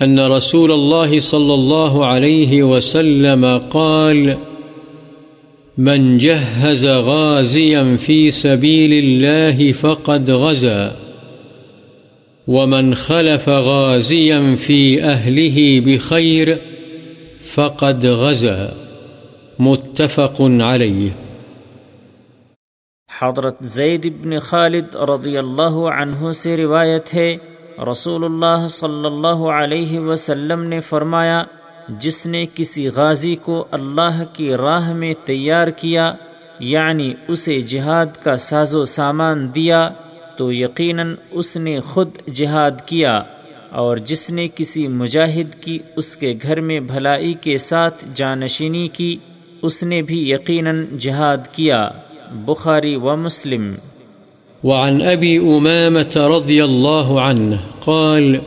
أن رسول الله صلى الله عليه وسلم قال، من جهز غازيا في سبيل الله فقد غزا، ومن خلف غازيا في أهله بخير فقد غزا. متفق عليه. حضرت زید بن خالد رضی اللہ عنہ سے روایت ہے رسول اللہ صلی اللہ علیہ وسلم نے فرمایا، جس نے کسی غازی کو اللہ کی راہ میں تیار کیا یعنی اسے جہاد کا ساز و سامان دیا، تو یقیناً اس نے خود جہاد کیا، اور جس نے کسی مجاہد کی اس کے گھر میں بھلائی کے ساتھ جانشینی کی، اس نے بھی یقیناً جہاد کیا۔ بخاری و مسلم وعن أبي أمامة رضي الله عنه قال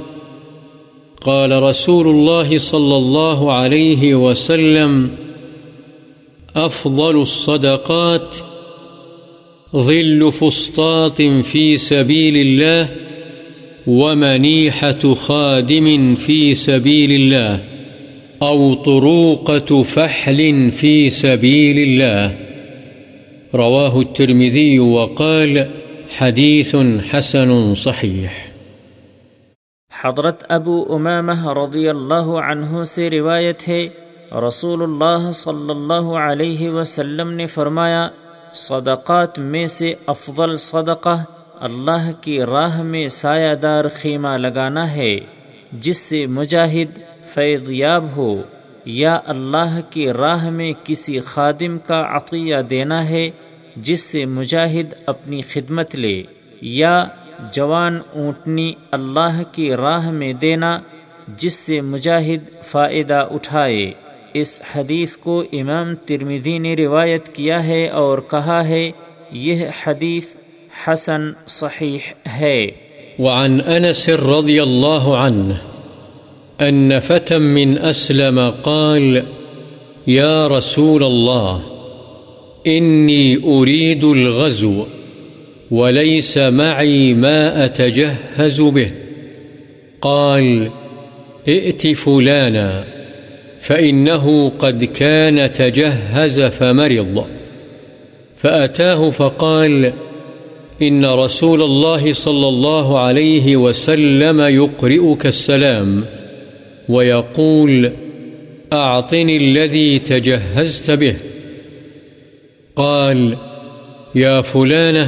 قال رسول الله صلى الله عليه وسلم، أفضل الصدقات ظل فسطاط في سبيل الله ومنيحة خادم في سبيل الله أو طروقة فحل في سبيل الله. رواه الترمذي وقال حديث حسن صحيح حضرت ابو امامہ رضی اللہ عنہ سے روایت ہے رسول اللہ صلی اللہ علیہ وسلم نے فرمایا، صدقات میں سے افضل صدقہ اللہ کی راہ میں سایہ دار خیمہ لگانا ہے، جس سے مجاہد فیض یاب ہو، یا اللہ کی راہ میں کسی خادم کا عطیہ دینا ہے جس سے مجاہد اپنی خدمت لے یا جوان اونٹنی اللہ کی راہ میں دینا، جس سے مجاہد فائدہ اٹھائے۔ اس حدیث کو امام ترمیدی نے روایت کیا ہے اور کہا ہے، یہ حدیث حسن صحیح ہے۔ وعن أنس رضي الله عنه أن فتى من أسلم قال يا رسول الله إني أريد الغزو وليس معي ما أتجهز به. قال، ائت فلانا، فإنه قد كان تجهز فمرض. فأتاه فقال، إن رسول الله صلى الله عليه وسلم يقرئك السلام ويقول، أعطني الذي تجهزت به. قال، يا فلانة،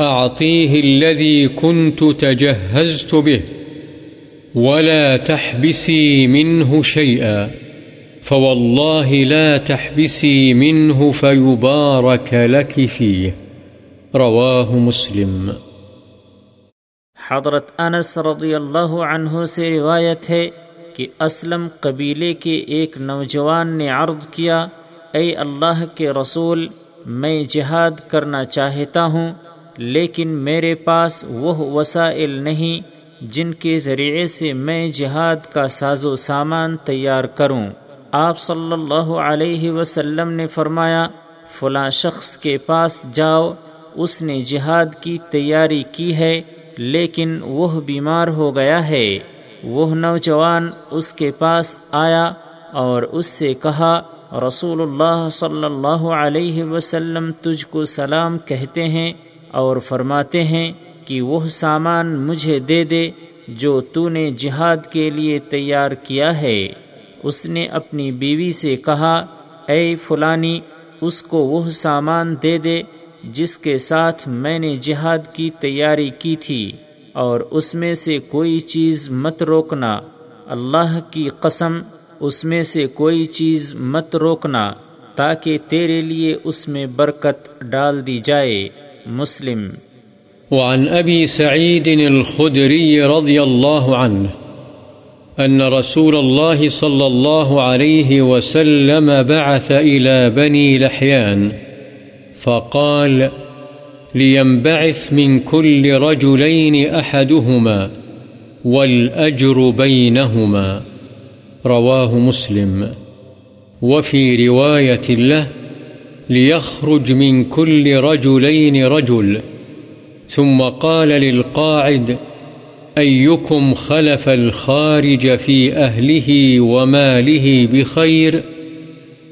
أعطيه الذي كنت تجهزت به، ولا تحبسي منه شيئا، فوالله لا تحبسي منه فيبارك لك فيه. رواه مسلم. حضرت انس رضی اللہ عنہ سے روایت ہے کہ اسلم قبیلے کے ایک نوجوان نے عرض کیا اے اللہ کے رسول، میں جہاد کرنا چاہتا ہوں، لیکن میرے پاس وہ وسائل نہیں جن کے ذریعے سے میں جہاد کا ساز و سامان تیار کروں۔ آپ صلی اللہ علیہ وسلم نے فرمایا، فلاں شخص کے پاس جاؤ، اس نے جہاد کی تیاری کی ہے، لیکن وہ بیمار ہو گیا ہے۔ وہ نوجوان اس کے پاس آیا اور اس سے کہا رسول اللہ صلی اللہ علیہ وسلم تجھ کو سلام کہتے ہیں اور فرماتے ہیں کہ وہ سامان مجھے دے دے جو تو نے جہاد کے لیے تیار کیا ہے۔ اس نے اپنی بیوی سے کہا، اے فلانی، اس کو وہ سامان دے دے جس کے ساتھ میں نے جہاد کی تیاری کی تھی، اور اس میں سے کوئی چیز مت روکنا۔ اللہ کی قسم اس میں سے کوئی چیز مت روکنا تاکہ تیرے لیے اس میں برکت ڈال دی جائے۔ مسلم۔ وعن أبي سعيد الخدري رضي الله عنه أن رسول الله صلى الله عليه وسلم بعث إلى بني لحيان فقال لينبعث من كل رجلين أحدهما والأجر بينهما رواه مسلم. وفي رواية له ليخرج من كل رجلين رجل. ثم قال للقاعد أيكم خلف الخارج في أهله وماله بخير؟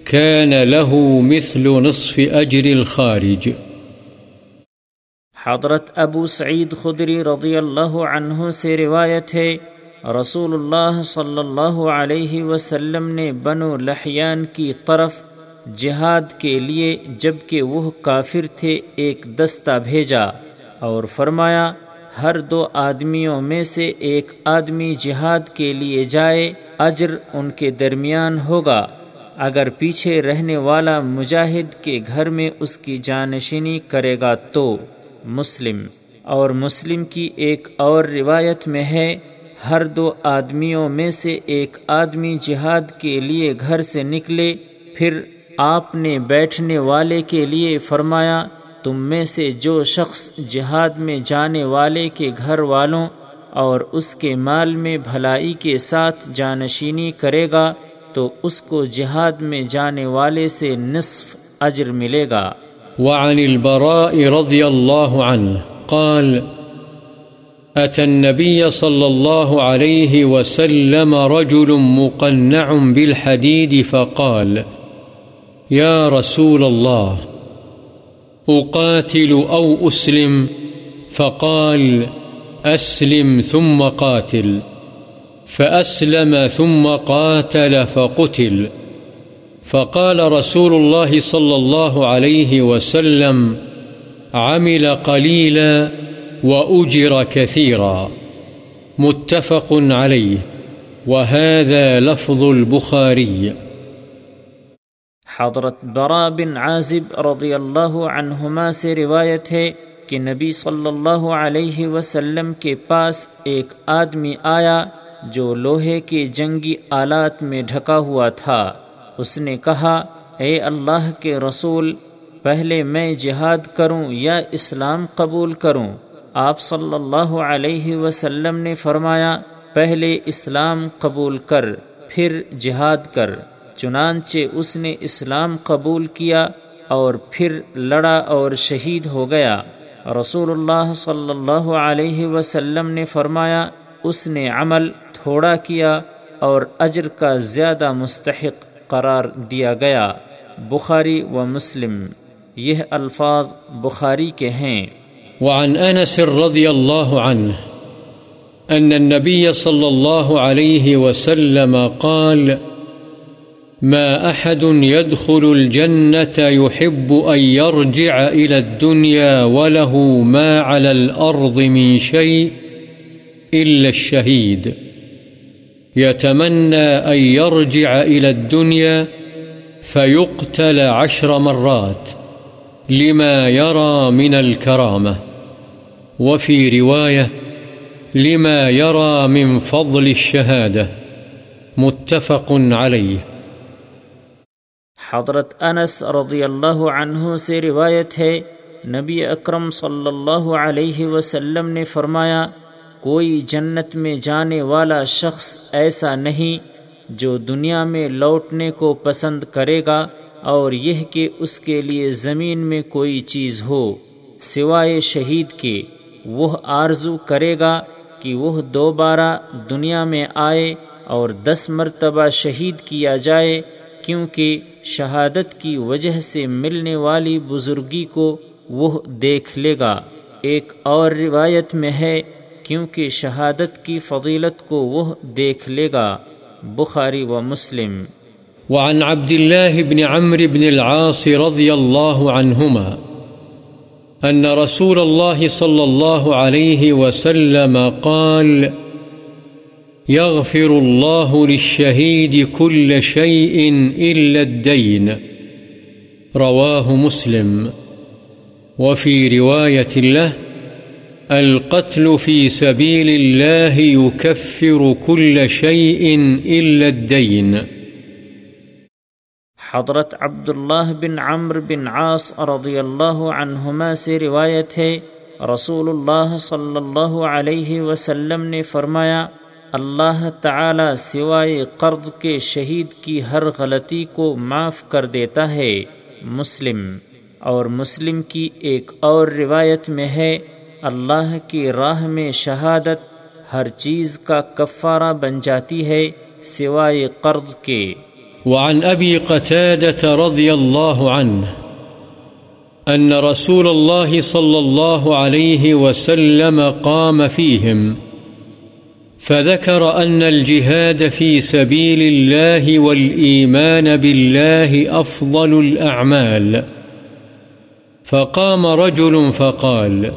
كان له مثل نصف أجر الخارج. حضرت ابو سعید خدری رضی اللہ عنہ سے روایت ہے رسول اللہ صلی اللہ علیہ وسلم نے بنو لحیان کی طرف جہاد کے لیے جبکہ وہ کافر تھے ایک دستہ بھیجا اور فرمایا، ہر دو آدمیوں میں سے ایک آدمی جہاد کے لیے جائے، اجر ان کے درمیان ہوگا۔ اگر پیچھے رہنے والا مجاہد کے گھر میں اس کی جانشینی کرے گا تو مسلم۔ اور مسلم کی ایک اور روایت میں ہے ہر دو آدمیوں میں سے ایک آدمی جہاد کے لیے گھر سے نکلے، پھر آپ نے بیٹھنے والے کے لیے فرمایا، تم میں سے جو شخص جہاد میں جانے والے کے گھر والوں اور اس کے مال میں بھلائی کے ساتھ جانشینی کرے گا، تو اس کو جہاد میں جانے والے سے نصف اجر ملے گا۔ وعن البراء رضی اللہ عنہ قال أتى النبي صلى الله عليه وسلم رجل مقنع بالحديد فقال، يا رسول الله، أقاتل أو أسلم؟ فقال، أسلم ثم قاتل. فأسلم ثم قاتل فقتل. فقال رسول الله صلى الله عليه وسلم، عمل قليلا وأجر كثيرا. متفق عليه. وهذا لفظ البخاري. حضرت برا بن عازب رضی اللہ عنہما سے روایت ہے کہ نبی صلی اللہ علیہ وسلم کے پاس ایک آدمی آیا جو لوہے کے جنگی آلات میں ڈھکا ہوا تھا۔ اس نے کہا، اے اللہ کے رسول، پہلے میں جہاد کروں یا اسلام قبول کروں؟ آپ صلی اللہ علیہ وسلم نے فرمایا، پہلے اسلام قبول کر، پھر جہاد کر، چنانچہ اس نے اسلام قبول کیا اور پھر لڑا اور شہید ہو گیا۔ رسول اللہ صلی اللہ علیہ وسلم نے فرمایا، اس نے عمل تھوڑا کیا اور اجر کا زیادہ مستحق قرار دیا گیا۔ بخاری و مسلم، یہ الفاظ بخاری کے ہیں۔ وعن انس رضی اللہ عنہ ان النبي صلى الله عليه وسلم قال، ما أحد يدخل الجنة يحب أن يرجع إلى الدنيا وله ما على الأرض من شيء إلا الشهيد. يتمنى أن يرجع إلى الدنيا فيقتل عشر مرات. لما يرى من الكرامة، وفي رواية، لما يرى من فضل الشهادة، متفق عليه. حضرت انس رضی اللہ عنہ سے روایت ہے، نبی اکرم صلی اللہ علیہ وسلم نے فرمایا، کوئی جنت میں جانے والا شخص ایسا نہیں جو دنیا میں لوٹنے کو پسند کرے گا۔ اور یہ کہ اس کے لیے زمین میں کوئی چیز ہو، سوائے شہید کے، وہ آرزو کرے گا کہ وہ دوبارہ دنیا میں آئے اور دس مرتبہ شہید کیا جائے، کیونکہ شہادت کی وجہ سے ملنے والی بزرگی کو وہ دیکھ لے گا۔ ایک اور روایت میں ہے، کیونکہ شہادت کی فضیلت کو وہ دیکھ لے گا۔ بخاری و مسلم۔ وعن عبد الله بن عمرو بن العاص رضي الله عنهما أن رسول الله صلى الله عليه وسلم قال، يغفر الله للشهيد كل شيء إلا الدين. رواه مسلم. وفي رواية له، القتل في سبيل الله يكفر كل شيء إلا الدين. حضرت عبداللہ بن عمر بن عاص رضی اللہ عنہما سے روایت ہے رسول اللہ صلی اللہ علیہ وسلم نے فرمایا، اللہ تعالی سوائے قرض کے شہید کی ہر غلطی کو معاف کر دیتا ہے، مسلم۔ اور مسلم کی ایک اور روایت میں ہے، اللہ کی راہ میں شہادت ہر چیز کا کفارہ بن جاتی ہے، سوائے قرض کے۔ وعن أبي قتادة رضي الله عنه أن رسول الله صلى الله عليه وسلم قام فيهم فذكر أن الجهاد في سبيل الله والإيمان بالله أفضل الأعمال فقام رجل فقال،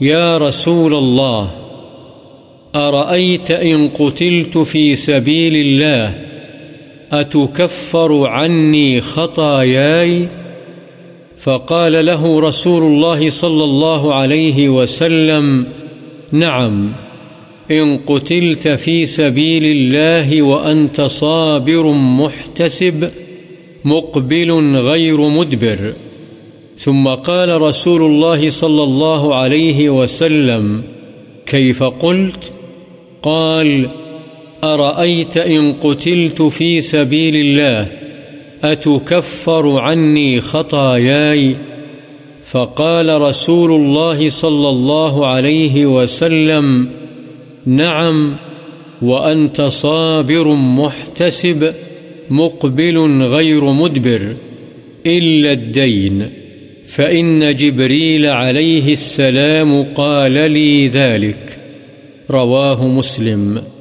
يا رسول الله، أرأيت إن قتلت في سبيل الله أتكفر عني خطاياي؟ فقال له رسول الله صلى الله عليه وسلم، نعم، إن قتلت في سبيل الله وأنت صابر محتسب، مقبل غير مدبر. ثم قال رسول الله صلى الله عليه وسلم، كيف قلت؟ قال أرأيت إن قتلت في سبيل الله أتكفر عني خطاياي؟ فقال رسول الله صلى الله عليه وسلم، نعم، وأنت صابر محتسب، مقبل غير مدبر، إلا الدين. فإن جبريل عليه السلام قال لي ذلك. رواه مسلم.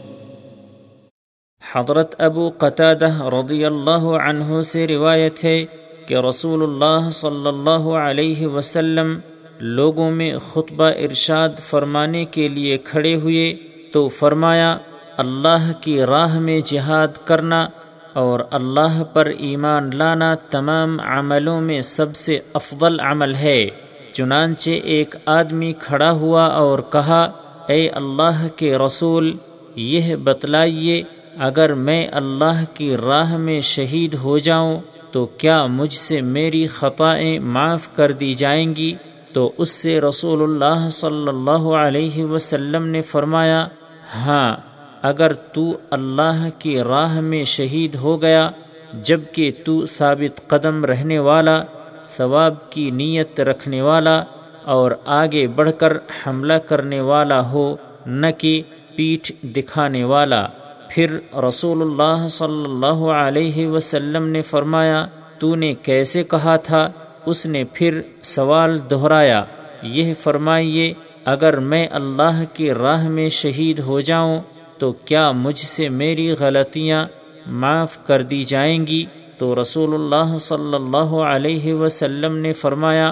حضرت ابو قطادہ رضی اللہ عنہ سے روایت ہے کہ رسول اللہ صلی اللہ علیہ وسلم لوگوں میں خطبہ ارشاد فرمانے کے لیے کھڑے ہوئے تو فرمایا، اللہ کی راہ میں جہاد کرنا اور اللہ پر ایمان لانا تمام عملوں میں سب سے افضل عمل ہے۔ چنانچہ ایک آدمی کھڑا ہوا اور کہا، اے اللہ کے رسول، یہ بتلائیے اگر میں اللہ کی راہ میں شہید ہو جاؤں، تو کیا مجھ سے میری خطائیں معاف کر دی جائیں گی؟ تو اس سے رسول اللہ صلی اللہ علیہ وسلم نے فرمایا ہاں اگر تو اللہ کی راہ میں شہید ہو گیا جبکہ تو ثابت قدم رہنے والا، ثواب کی نیت رکھنے والا، اور آگے بڑھ کر حملہ کرنے والا ہو، نہ کہ پیٹھ دکھانے والا۔ پھر رسول اللہ صلی اللہ علیہ وسلم نے فرمایا تو نے کیسے کہا تھا؟ اس نے پھر سوال دہرایا، یہ فرمائیے، اگر میں اللہ کی راہ میں شہید ہو جاؤں، تو کیا مجھ سے میری غلطیاں معاف کر دی جائیں گی؟ تو رسول اللہ صلی اللہ علیہ وسلم نے فرمایا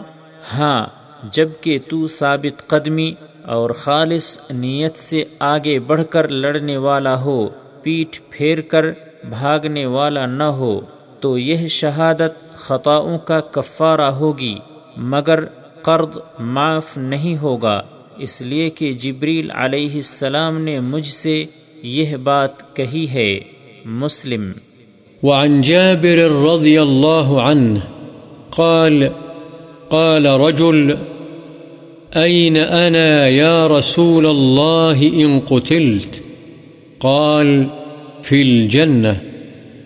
ہاں جبکہ تو ثابت قدمی اور خالص نیت سے آگے بڑھ کر لڑنے والا ہو پیٹھ پھیر کر بھاگنے والا نہ ہو تو یہ شہادت خطاؤں کا کفارہ ہوگی، مگر قرض معاف نہیں ہوگا۔ اس لیے کہ جبریل علیہ السلام نے مجھ سے یہ بات کہی ہے، مسلم۔ وعن جابر رضی اللہ عنہ قال قال رجل، أين أنا يا رسول الله إن قتلت؟ قال في الجنة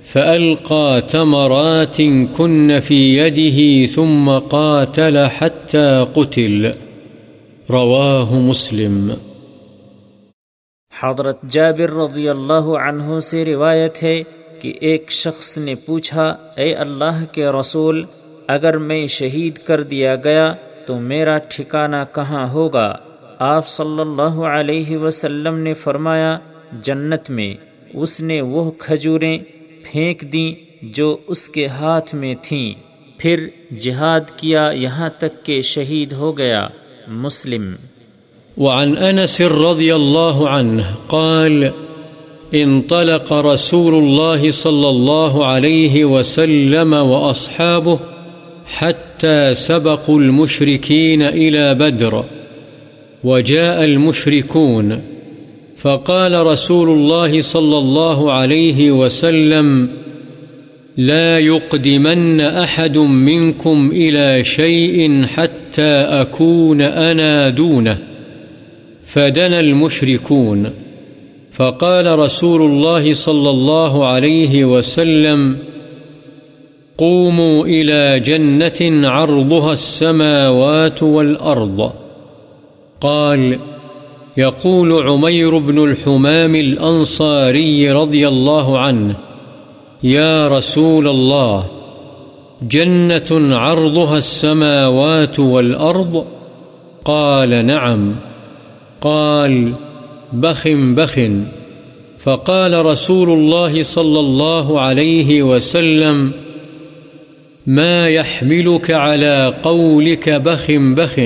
فألقى تمرات كن في يده ثم قاتل حتى قتل۔ رواه مسلم۔ حضرت جابر رضی اللہ عنہ سے روایت ہے کہ ایک شخص نے پوچھا، اے اللہ کے رسول، اگر میں شہید کر دیا گیا تو میرا ٹھکانہ کہاں ہوگا؟ آپ صلی اللہ علیہ وسلم نے فرمایا جنت میں، اس نے وہ کھجوریں پھینک دیں جو اس کے ہاتھ میں تھیں۔ پھر جہاد کیا یہاں تک کہ شہید ہو گیا مسلم۔ وعن أنس رضي الله عنه قال، انطلق رسول الله صلى الله عليه وسلم وأصحابه حتى سبقوا المشركين إلى بدر، وجاء المشركون فقال رسول الله صلى الله عليه وسلم، لا يقدمن أحد منكم إلى شيء حتى أكون أنا دونه، فدنا المشركون. فقال رسول الله صلى الله عليه وسلم، قوموا إلى جنة عرضها السماوات والأرض. قال يقول عمير بن الحمام الأنصاري رضي الله عنه، يا رسول الله، جنة عرضها السماوات والأرض؟ قال، نعم. قال، بخ بخ. فقال رسول الله صلى الله عليه وسلم، ما يحملك على قولك بخ بخ.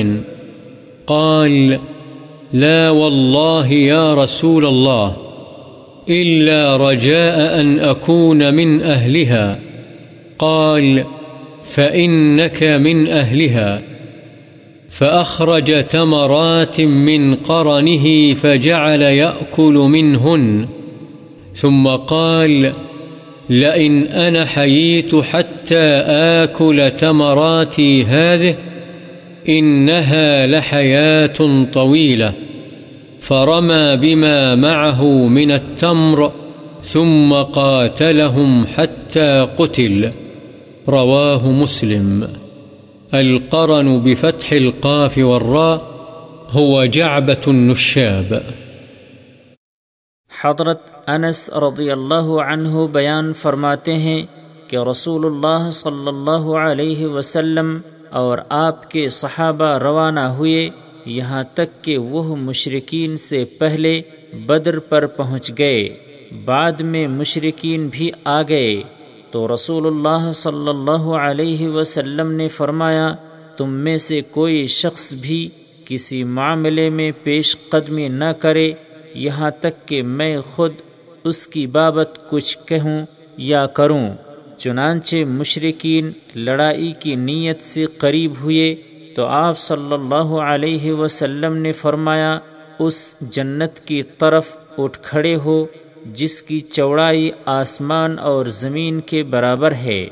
قال لا والله يا رسول الله إلا رجاء أن أكون من أهلها. قال، فإنك من أهلها. فأخرج تمرات من قرنه فجعل يأكل منهن. ثم قال، لئن أنا حييت حتى آكل تمراتي هذه إنها لحياة طويلة. فرمى بما معه من التمر، ثم قاتلهم حتى قتل. رواه مسلم. القرن بفتح القاف والراء هو جعبة النشاب. حضرت انس رضی اللہ عنہ بیان فرماتے ہیں کہ رسول اللہ صلی اللہ علیہ وسلم اور آپ کے صحابہ روانہ ہوئے یہاں تک کہ وہ مشرقین سے پہلے بدر پر پہنچ گئے۔ بعد میں مشرقین بھی آ گئے۔ تو رسول اللہ صلی اللہ علیہ وسلم نے فرمایا، تم میں سے کوئی شخص بھی کسی معاملے میں پیش قدمی نہ کرے، یہاں تک کہ میں خود اس کی بابت کچھ کہوں یا کروں۔ چنانچہ مشرقین لڑائی کی نیت سے قریب ہوئے تو آپ صلی اللہ علیہ وسلم نے فرمایا، اس جنت کی طرف اٹھ کھڑے ہو، جس کی چوڑائی آسمان اور زمین کے برابر ہے۔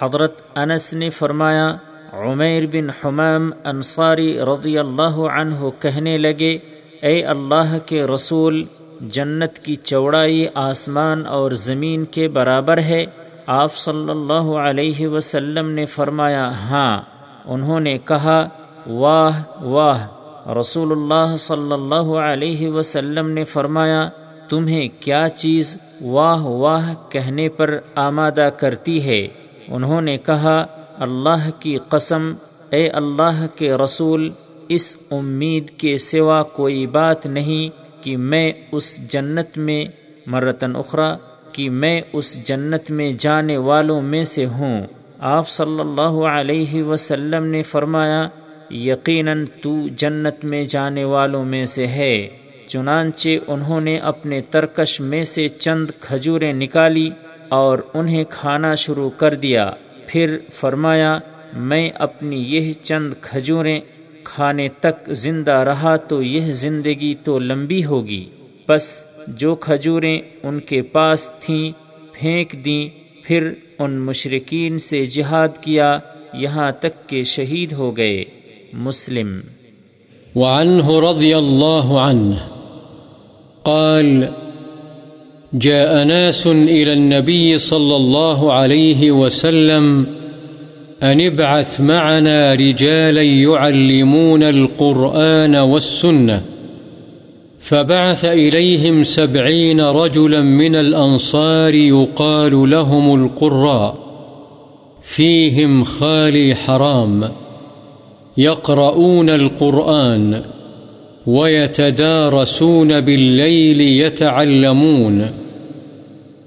حضرت انس نے فرمایا، عمیر بن حمام انصاری رضی اللہ عنہ کہنے لگے، اے اللہ کے رسول، جنت کی چوڑائی آسمان اور زمین کے برابر ہے آپ صلی اللہ علیہ وسلم نے فرمایا ہاں انہوں نے کہا، واہ واہ، رسول اللہ صلی اللہ علیہ وسلم نے فرمایا، تمہیں کیا چیز واہ واہ کہنے پر آمادہ کرتی ہے؟ انہوں نے کہا، اللہ کی قسم، اے اللہ کے رسول، اس امید کے سوا کوئی بات نہیں کہ میں اس جنت میں مرتن اخرا کہ میں اس جنت میں جانے والوں میں سے ہوں۔ آپ صلی اللہ علیہ وسلم نے فرمایا، یقیناً تو جنت میں جانے والوں میں سے ہے۔ چنانچہ انہوں نے اپنے ترکش میں سے چند کھجوریں نکالی اور انہیں کھانا شروع کر دیا۔ پھر فرمایا، میں اپنی یہ چند کھجوریں کھانے تک زندہ رہا تو یہ زندگی تو لمبی ہوگی۔ بس جو کھجوریں ان کے پاس تھیں، پھینک دیں، پھر ان مشرقین سے جہاد کیا، یہاں تک کہ شہید ہو گئے۔ مسلم۔ وعنه رضی اللہ عنہ قال، جاء ناس إلى النبي صلى الله عليه وسلم أن ابعث معنا رجالا يعلمون القرآن والسنة۔ فبعث إليهم سبعين رجلا من الأنصار يقال لهم القراء، فيهم خالي حرام، يقرؤون القرآن ويتدارسون بالليل يتعلمون،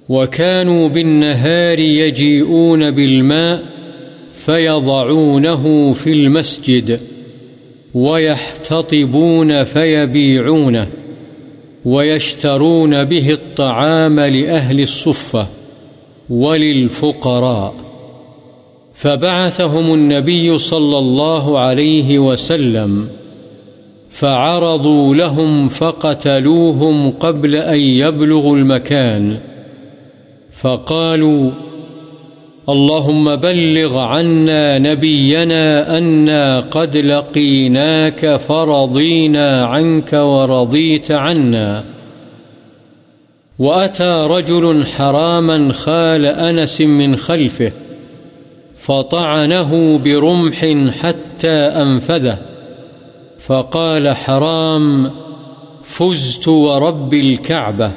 وكانوا بالنهار يجيئون بالماء فيضعونه في المسجد ويحتطبون فيبيعونه. ويشترون به الطعام لأهل الصفة وللفقراء فبعثهم النبي صلى الله عليه وسلم فعرضوا لهم فقتلوهم قبل أن يبلغوا المكان فقالوا اللهم بلغ عنا نبينا أنا قد لقيناك فرضينا عنك ورضيت عنا. وأتى رجل حراما خال أنس من خلفه، فطعنه برمح حتى أنفذه، فقال حرام، فزت ورب الكعبة.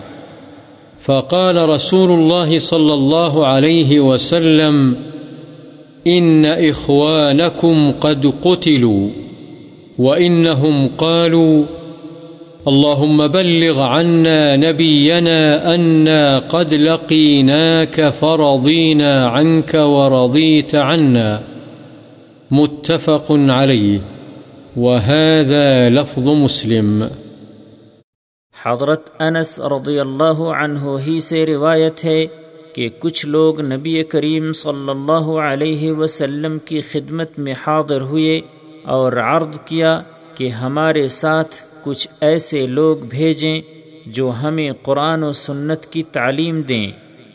فقال رسول الله صلى الله عليه وسلم، إن إخوانكم قد قتلوا وإنهم قالوا، اللهم بلغ عنا نبينا أنا قد لقيناك فرضينا عنك ورضيت عنا، متفق عليه، وهذا لفظ مسلم. حضرت انس رضی اللہ عنہ ہی سے روایت ہے کہ کچھ لوگ نبی کریم صلی اللہ علیہ وسلم کی خدمت میں حاضر ہوئے اور عرض کیا کہ ہمارے ساتھ کچھ ایسے لوگ بھیجیں جو ہمیں قرآن و سنت کی تعلیم دیں۔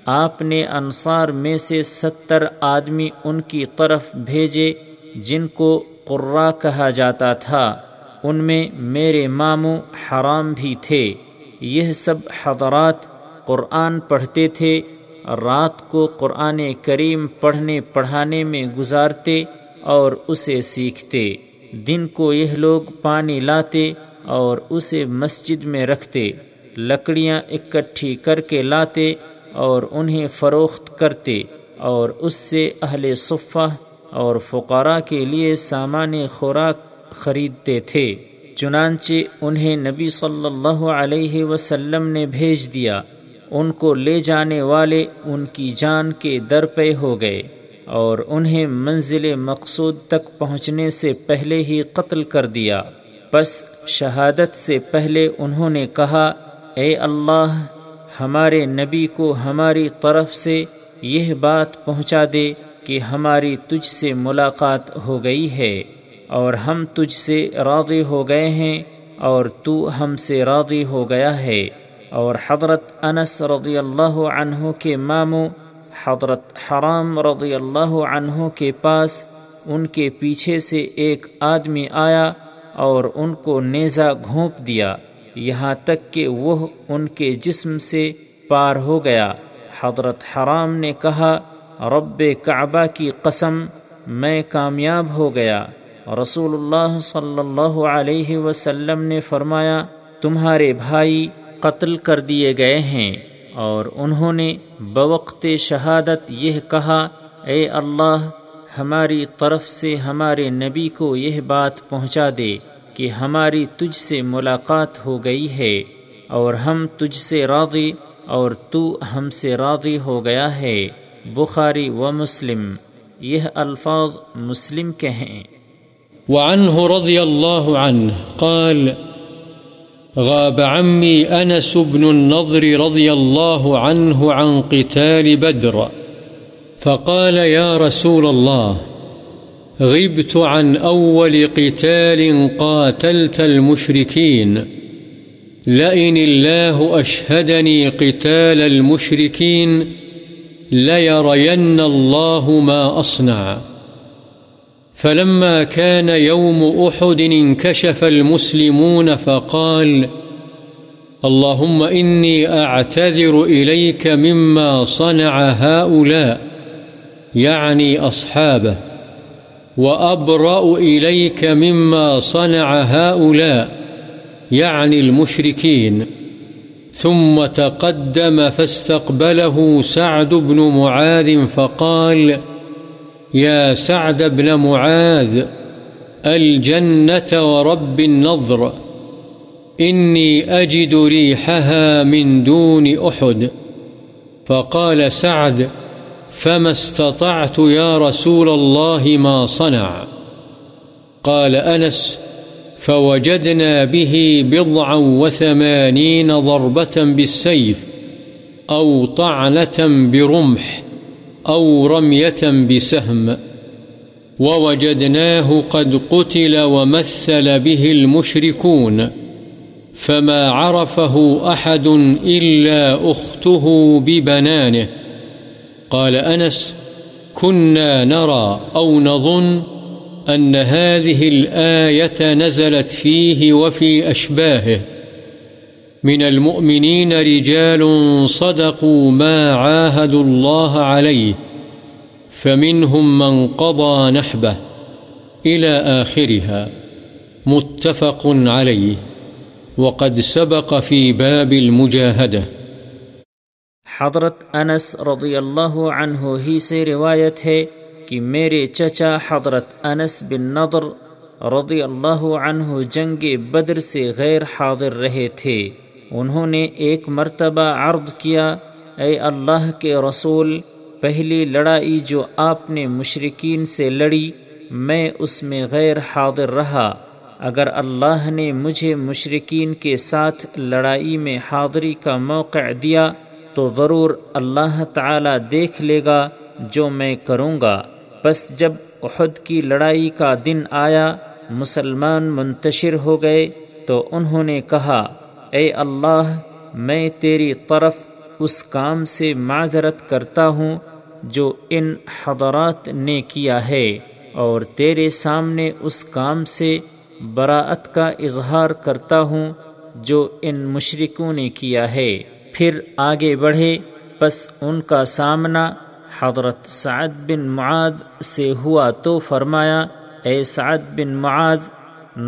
آپ نے انصار میں سے ستر آدمی ان کی طرف بھیجے جن کو قرا کہا جاتا تھا۔ ان میں میرے ماموں حرام بھی تھے۔ یہ سب حضرات قرآن پڑھتے تھے، رات کو قرآن کریم پڑھنے پڑھانے میں گزارتے اور اسے سیکھتے۔ دن کو یہ لوگ پانی لاتے اور اسے مسجد میں رکھتے، لکڑیاں اکٹھی کر کے لاتے اور انہیں فروخت کرتے اور اس سے اہل صفہ اور فقراء کے لیے سامان خوراک خریدتے تھے، چنانچہ انہیں نبی صلی اللہ علیہ وسلم نے بھیج دیا۔ ان کو لے جانے والے ان کی جان کے در پہ ہو گئے اور انہیں منزل مقصود تک پہنچنے سے پہلے ہی قتل کر دیا۔ بس شہادت سے پہلے انہوں نے کہا، اے اللہ، ہمارے نبی کو ہماری طرف سے یہ بات پہنچا دے کہ ہماری تجھ سے ملاقات ہو گئی ہے۔ اور ہم تجھ سے راضی ہو گئے ہیں اور تو ہم سے راضی ہو گیا ہے۔ اور حضرت انس رضی اللہ عنہ کے ماموں، حضرت حرام رضی اللہ عنہ کے پاس ان کے پیچھے سے ایک آدمی آیا اور ان کو نیزا گھونپ دیا۔ یہاں تک کہ وہ ان کے جسم سے پار ہو گیا۔ حضرت حرام نے کہا، رب کعبہ کی قسم، میں کامیاب ہو گیا۔ رسول اللہ صلی اللہ علیہ وسلم نے فرمایا، تمہارے بھائی قتل کر دیے گئے ہیں اور انہوں نے بوقت شہادت یہ کہا، اے اللہ، ہماری طرف سے ہمارے نبی کو یہ بات پہنچا دے کہ ہماری تجھ سے ملاقات ہو گئی ہے اور ہم تجھ سے راضی اور تو ہم سے راضی ہو گیا ہے۔ بخاری و مسلم، یہ الفاظ مسلم کے ہیں۔ وعنه رضي الله عنه قال، غاب عمي أنس بن النضر رضي الله عنه عن قتال بدر، فقال يا رسول الله، غبت عن أول قتال قاتلت المشركين، لئن الله أشهدني قتال المشركين ليرين الله ما أصنع. فلما كان يوم أحد انكشف المسلمون فقال، اللهم إني أعتذر إليك مما صنع هؤلاء، يعني أصحابه، وأبرأ إليك مما صنع هؤلاء، يعني المشركين. ثم تقدم فاستقبله سعد بن معاذ فقال يا سعد بن معاذ، الجنة ورب النظر، إني أجد ريحها من دون أحد. فقال سعد، فما استطعت يا رسول الله ما صنع؟ قال أنس، فوجدنا به بضعا وثمانين ضربة بالسيف، أو طعنة برمح. أو رمية بسهم. ووجدناه قد قتل ومثل به المشركون. فما عرفه أحد إلا أخته ببنانه. قال أنس، كنا نرى أو نظن أن هذه الآية نزلت فيه وفي أشباهه. من المؤمنين رجال صدقوا ما عاهدوا الله عليه، فمنهم من قضى نحبه إلى آخرها، متفق عليه، وقد سبق في باب المجاهدة. حضرت انس رضی اللہ عنہ ہی سے روایت ہے کہ میرے چچا حضرت انس بن نضر رضی اللہ عنہ جنگ بدر سے غیر حاضر رہے تھے۔ انہوں نے ایک مرتبہ عرض کیا، اے اللہ کے رسول، پہلی لڑائی جو آپ نے مشرقین سے لڑی، میں اس میں غیر حاضر رہا۔ اگر اللہ نے مجھے مشرقین کے ساتھ لڑائی میں حاضری کا موقع دیا، تو ضرور اللہ تعالی دیکھ لے گا جو میں کروں گا۔ بس جب احد کی لڑائی کا دن آیا، مسلمان منتشر ہو گئے، تو انہوں نے کہا اے اللہ، میں تیری طرف اس کام سے معذرت کرتا ہوں جو ان حضرات نے کیا ہے، اور تیرے سامنے اس کام سے براعت کا اظہار کرتا ہوں جو ان مشرکوں نے کیا ہے۔ پھر آگے بڑھے بس ان کا سامنا حضرت سعد بن معاد سے ہوا تو فرمایا، اے سعد بن معاد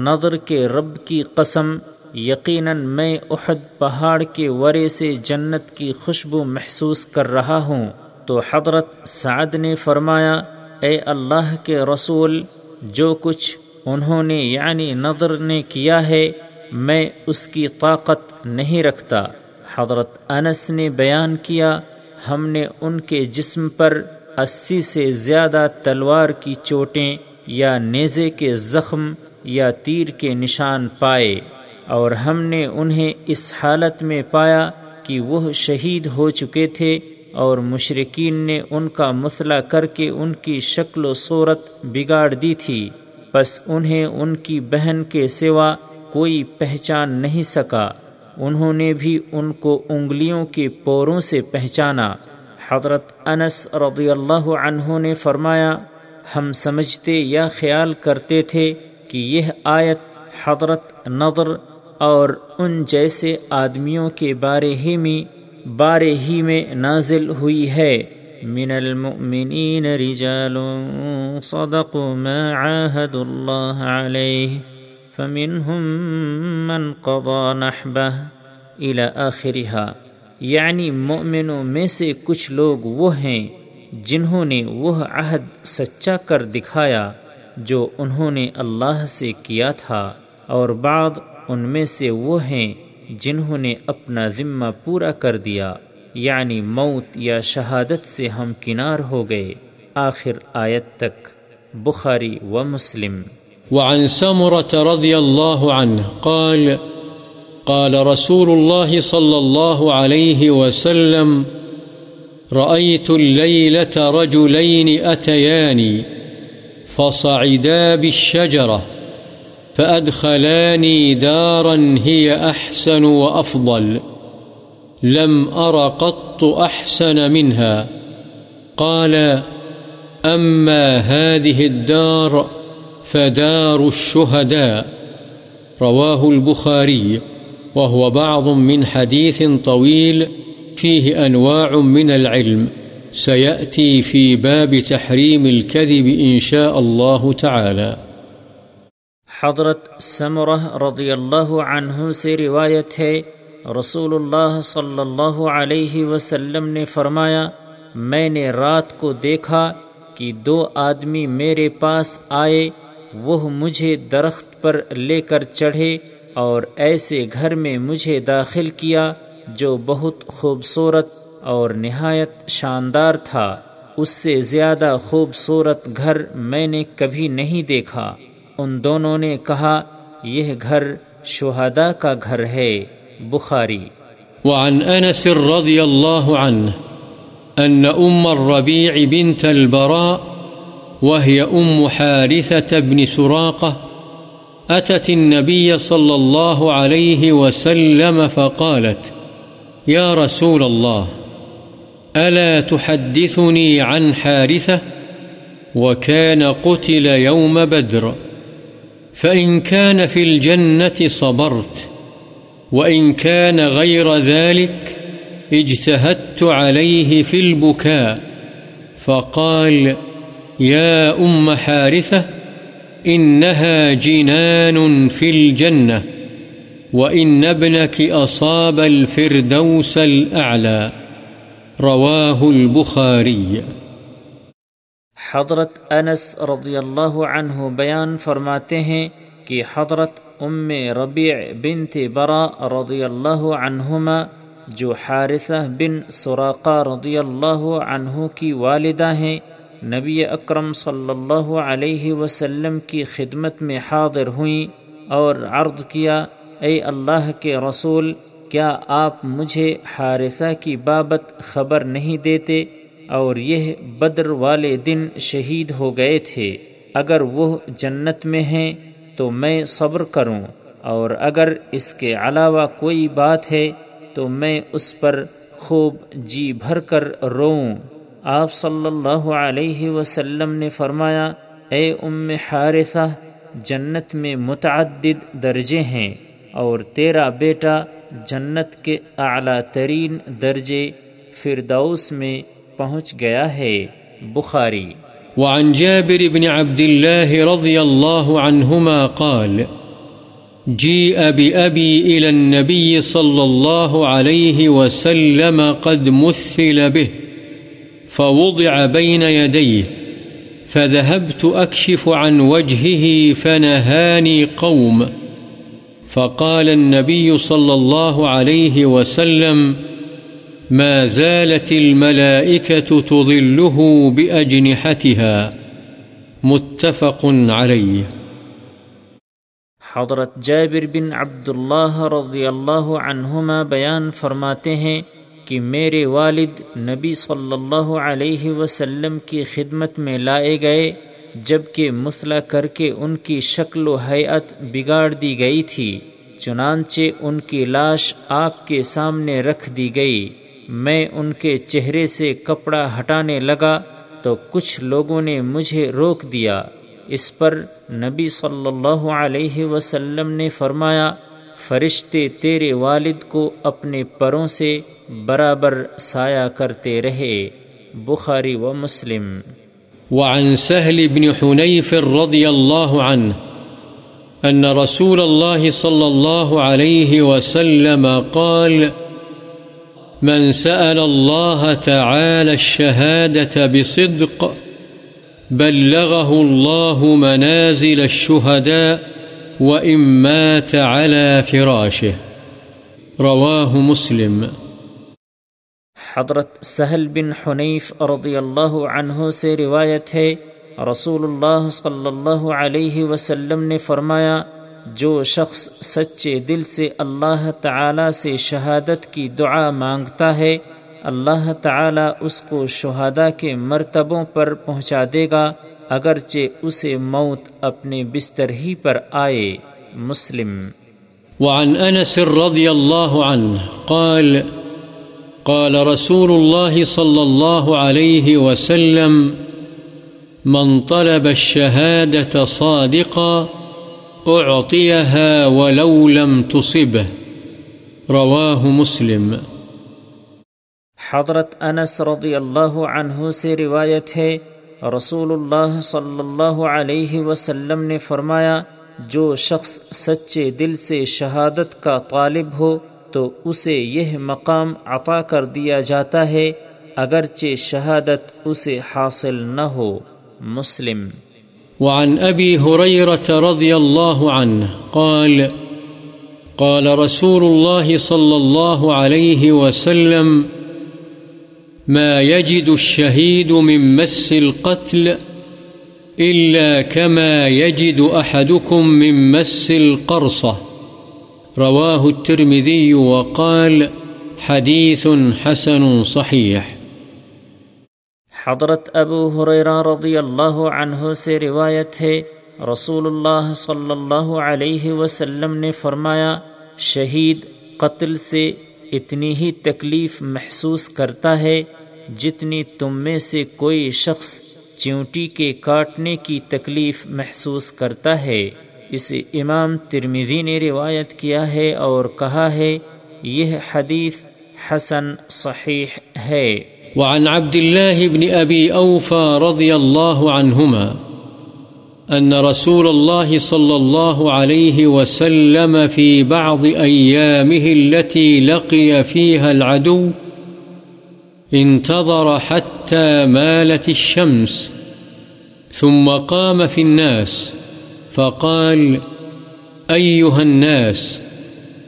نظر کے رب کی قسم یقیناً میں احد پہاڑ کے ورے سے جنت کی خوشبو محسوس کر رہا ہوں۔ تو حضرت سعد نے فرمایا، اے اللہ کے رسول، جو کچھ انہوں نے یعنی نظر نے کیا ہے، میں اس کی طاقت نہیں رکھتا۔ حضرت انس نے بیان کیا، ہم نے ان کے جسم پر اسی سے زیادہ تلوار کی چوٹیں یا نیزے کے زخم یا تیر کے نشان پائے۔ اور ہم نے انہیں اس حالت میں پایا کہ وہ شہید ہو چکے تھے اور مشرقین نے ان کا مثلا کر کے ان کی شکل و صورت بگاڑ دی تھی۔ بس انہیں ان کی بہن کے سوا کوئی پہچان نہیں سکا۔ انہوں نے بھی ان کو انگلیوں کے پوروں سے پہچانا۔ حضرت انس رضی اللہ عنہ نے فرمایا، ہم سمجھتے یا خیال کرتے تھے کہ یہ آیت حضرت نظر اور ان جیسے آدمیوں کے بارے ہی میں بارے ہی میں نازل ہوئی ہے۔ من المؤمنین رجال صدقوا ما عاهد الله عليه فمنهم من قضى نحبه الى آخرها۔ یعنی مؤمنوں میں سے کچھ لوگ وہ ہیں جنہوں نے وہ عہد سچا کر دکھایا جو انہوں نے اللہ سے کیا تھا۔ اور بعد ان میں سے وہ ہیں جنہوں نے اپنا ذمہ پورا کر دیا یعنی موت یا شہادت سے ہم کنار ہو گئے۔ آخر آیت تک، بخاری و مسلم۔ وعن سمرة رضي الله عنه قال قال رسول الله صلى الله عليه وسلم رأيت الليلة رجلين أتياني فصعدا بالشجرة. فأدخلاني دارا هي أحسن وأفضل. لم أر قط أحسن منها. قال، أما هذه الدار فدار الشهداء. رواه البخاري، وهو بعض من حديث طويل فيه أنواع من العلم. سيأتي في باب تحريم الكذب إن شاء الله تعالى. حضرت سمرہ رضی اللہ عنہ سے روایت ہے رسول اللہ صلی اللہ علیہ وسلم نے فرمایا، میں نے رات کو دیکھا کہ دو آدمی میرے پاس آئے، وہ مجھے درخت پر لے کر چڑھے اور ایسے گھر میں مجھے داخل کیا جو بہت خوبصورت اور نہایت شاندار تھا۔ اس سے زیادہ خوبصورت گھر میں نے کبھی نہیں دیکھا۔ ان دونوں نے کہا، یہ گھر شہداء کا گھر ہے، بخاری۔ وعن انس رضی اللہ عنہ، ان ام الربيع بنت البراء وهي ام حارثة بن سراقة أتت النبي صلى الله عليه وسلم فقالت، يا رسول الله، ألا تحدثني عن حارثة؟ وكان قتل يوم بدر. فإن كان في الجنة صبرت، وإن كان غير ذلك اجتهدت عليه في البكاء، فقال يا أم حارثة، إنها جنان في الجنة، وإن ابنك أصاب الفردوس الأعلى. رواه البخاري. حضرت انس رضی اللہ عنہ بیان فرماتے ہیں کہ حضرت ام ربیع بنت برا رضی اللہ عنہما، جو حارثہ بن سراقہ رضی اللہ عنہ کی والدہ ہیں، نبی اکرم صلی اللہ علیہ وسلم کی خدمت میں حاضر ہوئیں اور عرض کیا، اے اللہ کے رسول، کیا آپ مجھے حارثہ کی بابت خبر نہیں دیتے؟ اور یہ بدر والے دن شہید ہو گئے تھے۔ اگر وہ جنت میں ہیں تو میں صبر کروں، اور اگر اس کے علاوہ کوئی بات ہے تو میں اس پر خوب جی بھر کر روؤں۔ آپ صلی اللہ علیہ وسلم نے فرمایا، اے ام حارثہ، جنت میں متعدد درجے ہیں، اور تیرا بیٹا جنت کے اعلیٰ ترین درجے فردوس میں پہنچ گیا ہے بخاری۔ وعن جابر بن عبد الله رضي الله عنهما قال جيء بأبي إلى النبي صلى الله عليه وسلم قد مثل به، فوضع بين يديه، فذهبت أكشف عن وجهه فنهاني قوم، فقال النبي صلى الله عليه وسلم ما زالت الملائكة تظله بأجنحتها متفق عليه حضرت جابر بن عبداللہ رضی اللہ عنہما بیان فرماتے ہیں کہ میرے والد نبی صلی اللہ علیہ وسلم کی خدمت میں لائے گئے، جبکہ مثلا کر کے ان کی شکل و حیت بگاڑ دی گئی تھی، چنانچہ ان کی لاش آپ کے سامنے رکھ دی گئی۔ میں ان کے چہرے سے کپڑا ہٹانے لگا تو کچھ لوگوں نے مجھے روک دیا۔ اس پر نبی صلی اللہ علیہ وسلم نے فرمایا، فرشتے تیرے والد کو اپنے پروں سے برابر سایہ کرتے رہے۔ بخاری و مسلم۔ وعن سهل بن حنيف رضي الله عنه أن رسول الله صلى الله عليه وسلم قال من سأل الله تعالى الشهادة بصدق بلغه الله منازل الشهداء وإن مات على فراشه. رواه مسلم. حضرت سہل بن حنیف رضی اللہ عنہ سے روایت ہے، رسول اللہ صلی اللہ علیہ وسلم نے فرمایا جو شخص سچے دل سے اللہ تعالی سے شہادت کی دعا مانگتا ہے، اللہ تعالی اس کو شہادہ کے مرتبوں پر پہنچا دے گا، اگرچہ اسے موت اپنے بستر ہی پر آئے۔ مسلم۔ وعن انس رضی اللہ عنہ قال قال رسول الله صلى الله عليه وسلم، من طلب الشهادة صادقا أعطيها ولو لم تصبه. رواه مسلم. حضرت انس رضی اللہ عنہ سے روایت ہے رسول اللہ صلی اللہ علیہ وسلم نے فرمایا، جو شخص سچے دل سے شہادت کا طالب ہو، تو اسے یہ مقام عطا کر دیا جاتا ہے، اگرچہ شہادت اسے حاصل نہ ہو۔ مسلم وعن أبي هريرة رضي الله عنه قال قال رسول الله صلى الله عليه وسلم، ما يجد الشهيد من مس القتل إلا كما يجد أحدكم من مس القرصة. رواه الترمذي وقال، حديث حسن صحيح. حضرت ابو حریرہ رضی اللہ عنہ سے روایت ہے، رسول اللہ صلی اللہ علیہ وسلم نے فرمایا، شہید قتل سے اتنی ہی تکلیف محسوس کرتا ہے جتنی تم میں سے کوئی شخص چونٹی کے کاٹنے کی تکلیف محسوس کرتا ہے۔ اسے امام ترمیزی نے روایت کیا ہے اور کہا ہے، یہ حدیث حسن صحیح ہے۔ وعن عبد الله بن أبي أوفى رضي الله عنهما أن رسول الله صلى الله عليه وسلم في بعض أيامه التي لقي فيها العدو انتظر حتى مالت الشمس ثم قام في الناس فقال أيها الناس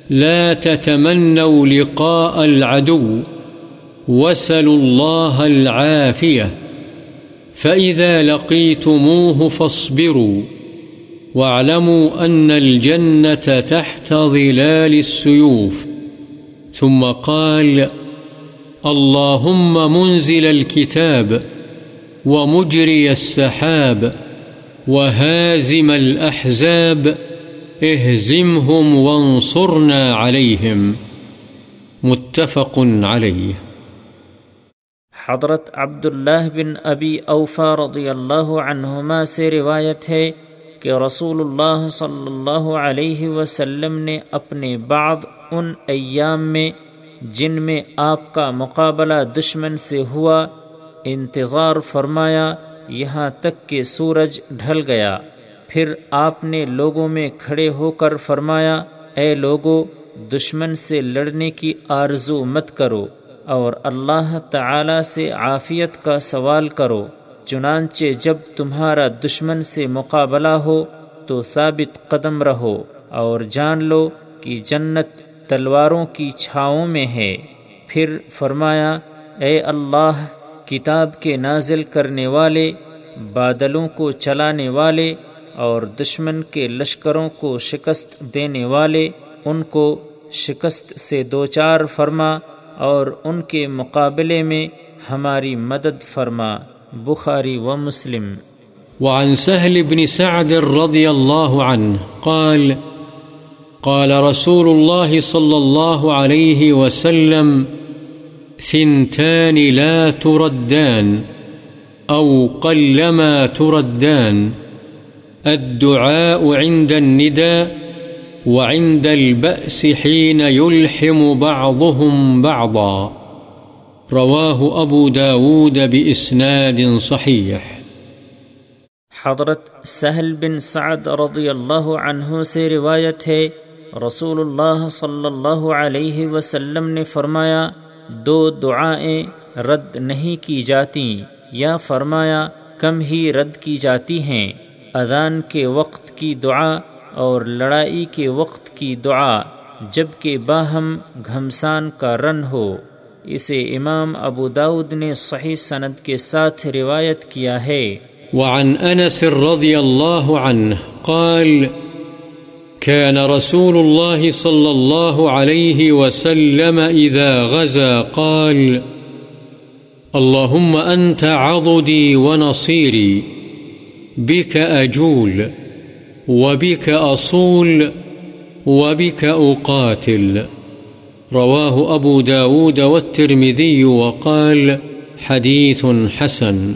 لا تتمنوا لقاء العدو وسلوا الله العافية فإذا لقيتموه فاصبروا واعلموا أن الجنة تحت ظلال السيوف ثم قال اللهم منزل الكتاب ومجري السحاب وهازم الأحزاب اهزمهم وانصرنا عليهم متفق عليه حضرت عبداللہ بن ابی اوفا رضی اللہ عنہما سے روایت ہے کہ رسول اللہ صلی اللہ علیہ وسلم نے اپنے بعد ان ایام میں جن میں آپ کا مقابلہ دشمن سے ہوا، انتظار فرمایا، یہاں تک کہ سورج ڈھل گیا۔ پھر آپ نے لوگوں میں کھڑے ہو کر فرمایا، اے لوگو، دشمن سے لڑنے کی آرزو مت کرو۔ اور اللہ تعالی سے عافیت کا سوال کرو، چنانچہ جب تمہارا دشمن سے مقابلہ ہو تو ثابت قدم رہو اور جان لو کہ جنت تلواروں کی چھاؤں میں ہے۔ پھر فرمایا، اے اللہ، کتاب کے نازل کرنے والے، بادلوں کو چلانے والے اور دشمن کے لشکروں کو شکست دینے والے، ان کو شکست سے دوچار فرما اور ان کے مقابلے میں ہماری مدد فرما، بخاری و مسلم۔ وعن سهل بن سعد رضي الله عنه قال قال رسول الله صلى الله عليه وسلم، ثنتان لا تردان أو قلما تردان، الدعاء عند النداء وعند البأس حين يلحم بعضهم بعضا. رواه أبو داود بإسناد صحيح. حضرت سہل بن سعد رضی اللہ عنہ سے روایت ہے رسول اللہ صلی اللہ علیہ وسلم نے فرمایا، دو دعائیں رد نہیں کی جاتی، یا فرمایا، کم ہی رد کی جاتی ہیں۔ اذان کے وقت کی دعا اور لڑائی کے وقت کی دعا جبکہ باہم گھمسان کا رن ہو۔ اسے امام ابو داود نے صحیح سند کے ساتھ روایت کیا ہے۔ وعن انس رضی اللہ عنہ قال كان رسول الله صلى الله عليه وسلم إذا غزا، قال اللهم أنت عضدي ونصيري بك أجول وبك أصول وبك أقاتل. رواه أبو داود والترمذي وقال حديث حسن.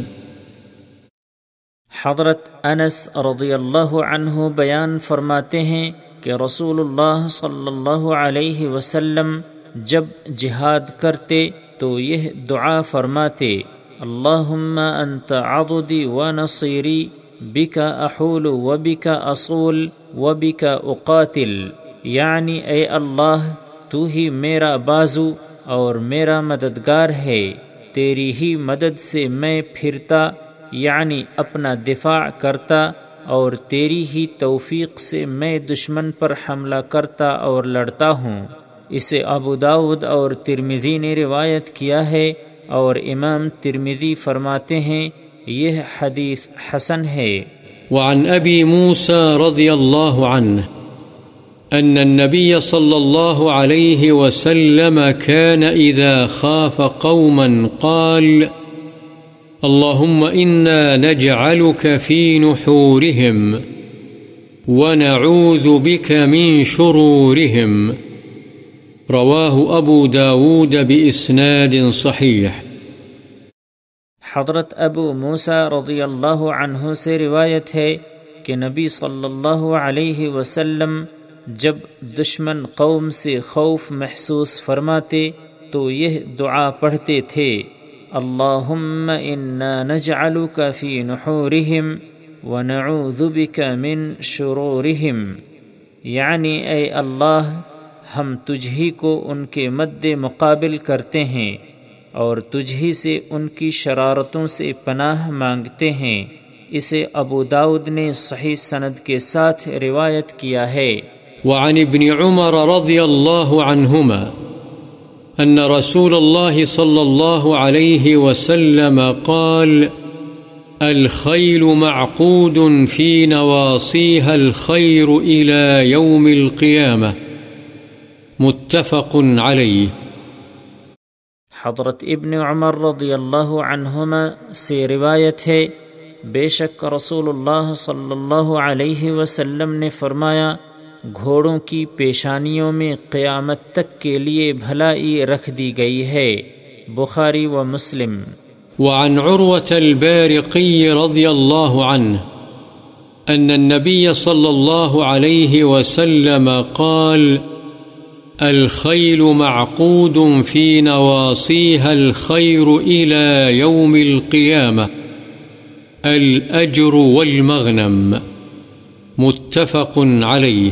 حضرت انس رضی اللہ عنہ بیان فرماتے ہیں کہ رسول اللہ صلی اللہ علیہ وسلم جب جہاد کرتے تو یہ دعا فرماتے، اللہم انت عضدی و نصیری بکا احول و بکا اصول و بکا اقاتل یعنی اے اللہ، تو ہی میرا بازو اور میرا مددگار ہے، تیری ہی مدد سے میں پھرتا یعنی اپنا دفاع کرتا اور تیری ہی توفیق سے میں دشمن پر حملہ کرتا اور لڑتا ہوں۔ اسے ابو داود اور ترمزی نے روایت کیا ہے اور امام ترمذی فرماتے ہیں یہ حدیث حسن ہے۔ وعن أبي موسى رضي الله عنه أن النبي صلى الله عليه وسلم كان إذا خاف قوما قال اللهم إنا نجعلك في نحورهم ونعوذ بك من شرورهم رواه أبو داود بإسناد صحيح حضرت ابو موسا رضی اللہ عنہ سے روایت ہے کہ نبی صلی اللہ علیہ وسلم جب دشمن قوم سے خوف محسوس فرماتے تو یہ دعا پڑھتے تھے، اللہم انا نجعلک فی نحورہم ونعوذ بک من شرورہم. یعنی اے اللہ، ہم تجھی کو ان کے مد مقابل کرتے ہیں۔ اور تجھ ہی سے ان کی شرارتوں سے پناہ مانگتے ہیں۔ اسے ابو داود نے صحیح سند کے ساتھ روایت کیا ہے۔ وعن ابن عمر رضی اللہ عنہما أن رسول الله صلى الله عليه وسلم قال الخيل معقود في نواصيها الخير إلى يوم القيامة متفق عليه حضرت ابن عمر رضی اللہ عنہما سے روایت ہے، بے شک رسول اللہ صلی اللہ علیہ وسلم نے فرمایا، گھوڑوں کی پیشانیوں میں قیامت تک کے لیے بھلائی رکھ دی گئی ہے۔ بخاری و مسلم۔ وعن عروة البارقي رضي الله عنه أن النبي صلى الله عليه وسلم قال الخيل معقود في نواصيها الخير إلى يوم القيامة. الأجر والمغنم. متفق عليه.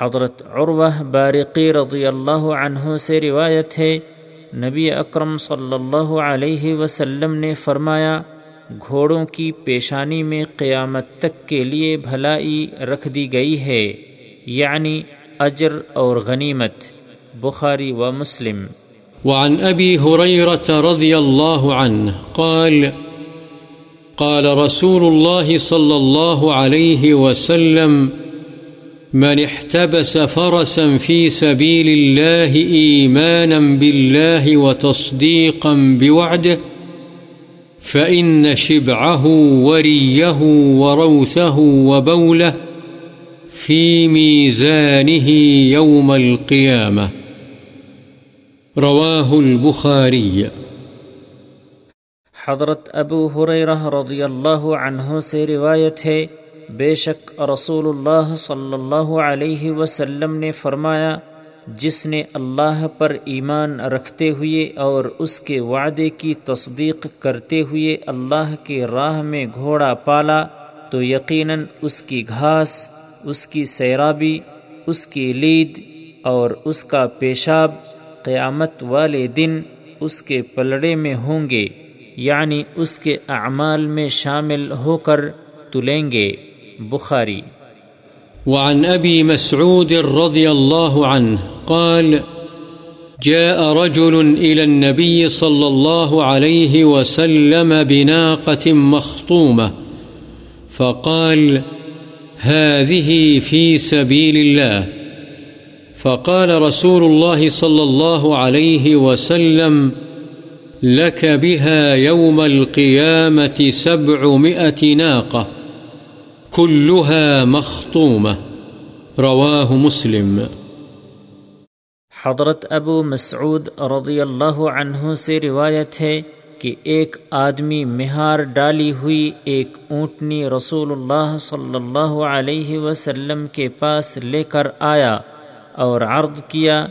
حضرت عروہ بارقی رضی اللہ عنہ سے روایت ہے، نبی اکرم صلی اللہ علیہ وسلم نے فرمایا، گھوڑوں کی پیشانی میں قیامت تک کے لیے بھلائی رکھ دی گئی ہے یعنی اجر اور غنیمت، بخاری و مسلم۔ وعن أبي هريرة رضي الله عنه قال قال رسول الله صلى الله عليه وسلم، من احتبس فرسا في سبيل الله إيمانا بالله وتصديقا بوعده فإن شبعه وريه وروثه وبوله في ميزانه يوم القيامة رواه البخاري حضرت ابو حریرہ رضی اللہ عنہ سے روایت ہے، بے شک رسول اللہ صلی اللہ علیہ وسلم نے فرمایا، جس نے اللہ پر ایمان رکھتے ہوئے اور اس کے وعدے کی تصدیق کرتے ہوئے اللہ کے راہ میں گھوڑا پالا، تو یقیناً اس کی گھاس اس کی سیرابی، اس کی لید اور اس کا پیشاب قیامت والے دن اس کے پلڑے میں ہوں گے یعنی اس کے اعمال میں شامل ہو کر تلیں گے۔ بخاری۔ وعن أبي مسعود رضي الله عنه قال، جاء رجل إلى النبي صلى الله عليه وسلم بناقة مخطومة، فقال هذه في سبيل الله. فقال رسول الله صلى الله عليه وسلم، لك بها يوم القيامة سبعمائة ناقة، كلها مخطومة. رواه مسلم. حضرت ابو مسعود رضی اللہ عنہ سے روایت ہے کہ ایک آدمی مہار ڈالی ہوئی ایک اونٹنی رسول اللہ صلی اللہ علیہ وسلم کے پاس لے کر آیا اور عرض کیا،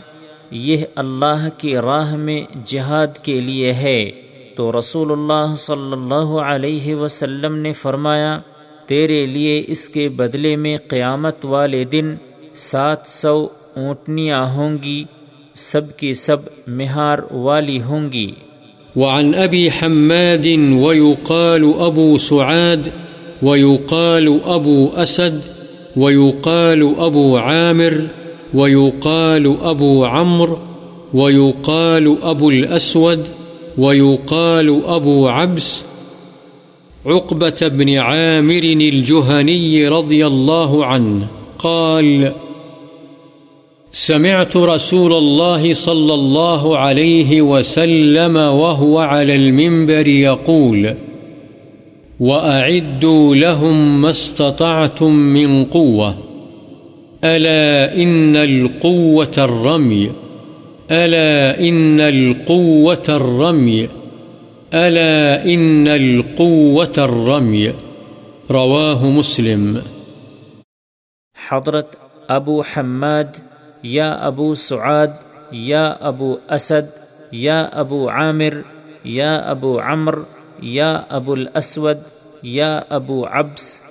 یہ اللہ کی راہ میں جہاد کے لیے ہے۔ تو رسول اللہ صلی اللہ علیہ وسلم نے فرمایا، تیرے لیے اس کے بدلے میں قیامت والے دن سات سو اونٹنیاں ہوں گی، سب کی سب مہار والی ہوں گی۔ وعن أبي حماد ويقال أبو سعاد ويقال أبو أسد ويقال أبو عامر ويقال أبو عمرو ويقال أبو الأسود ويقال أبو عبس عقبة بن عامر الجهني رضي الله عنه قال سمعت رسول الله صلى الله عليه وسلم وهو على المنبر يقول، وأعدوا لهم ما استطعتم من قوة، ألا إن القوة الرمي، ألا إن القوة الرمي، ألا إن القوة الرمي. رواه مسلم. حضرت ابو حماد یا ابو سعاد، یا ابو اسد، یا ابو عامر، یا ابو عمر، یا ابو الاسود، یا ابو عبس،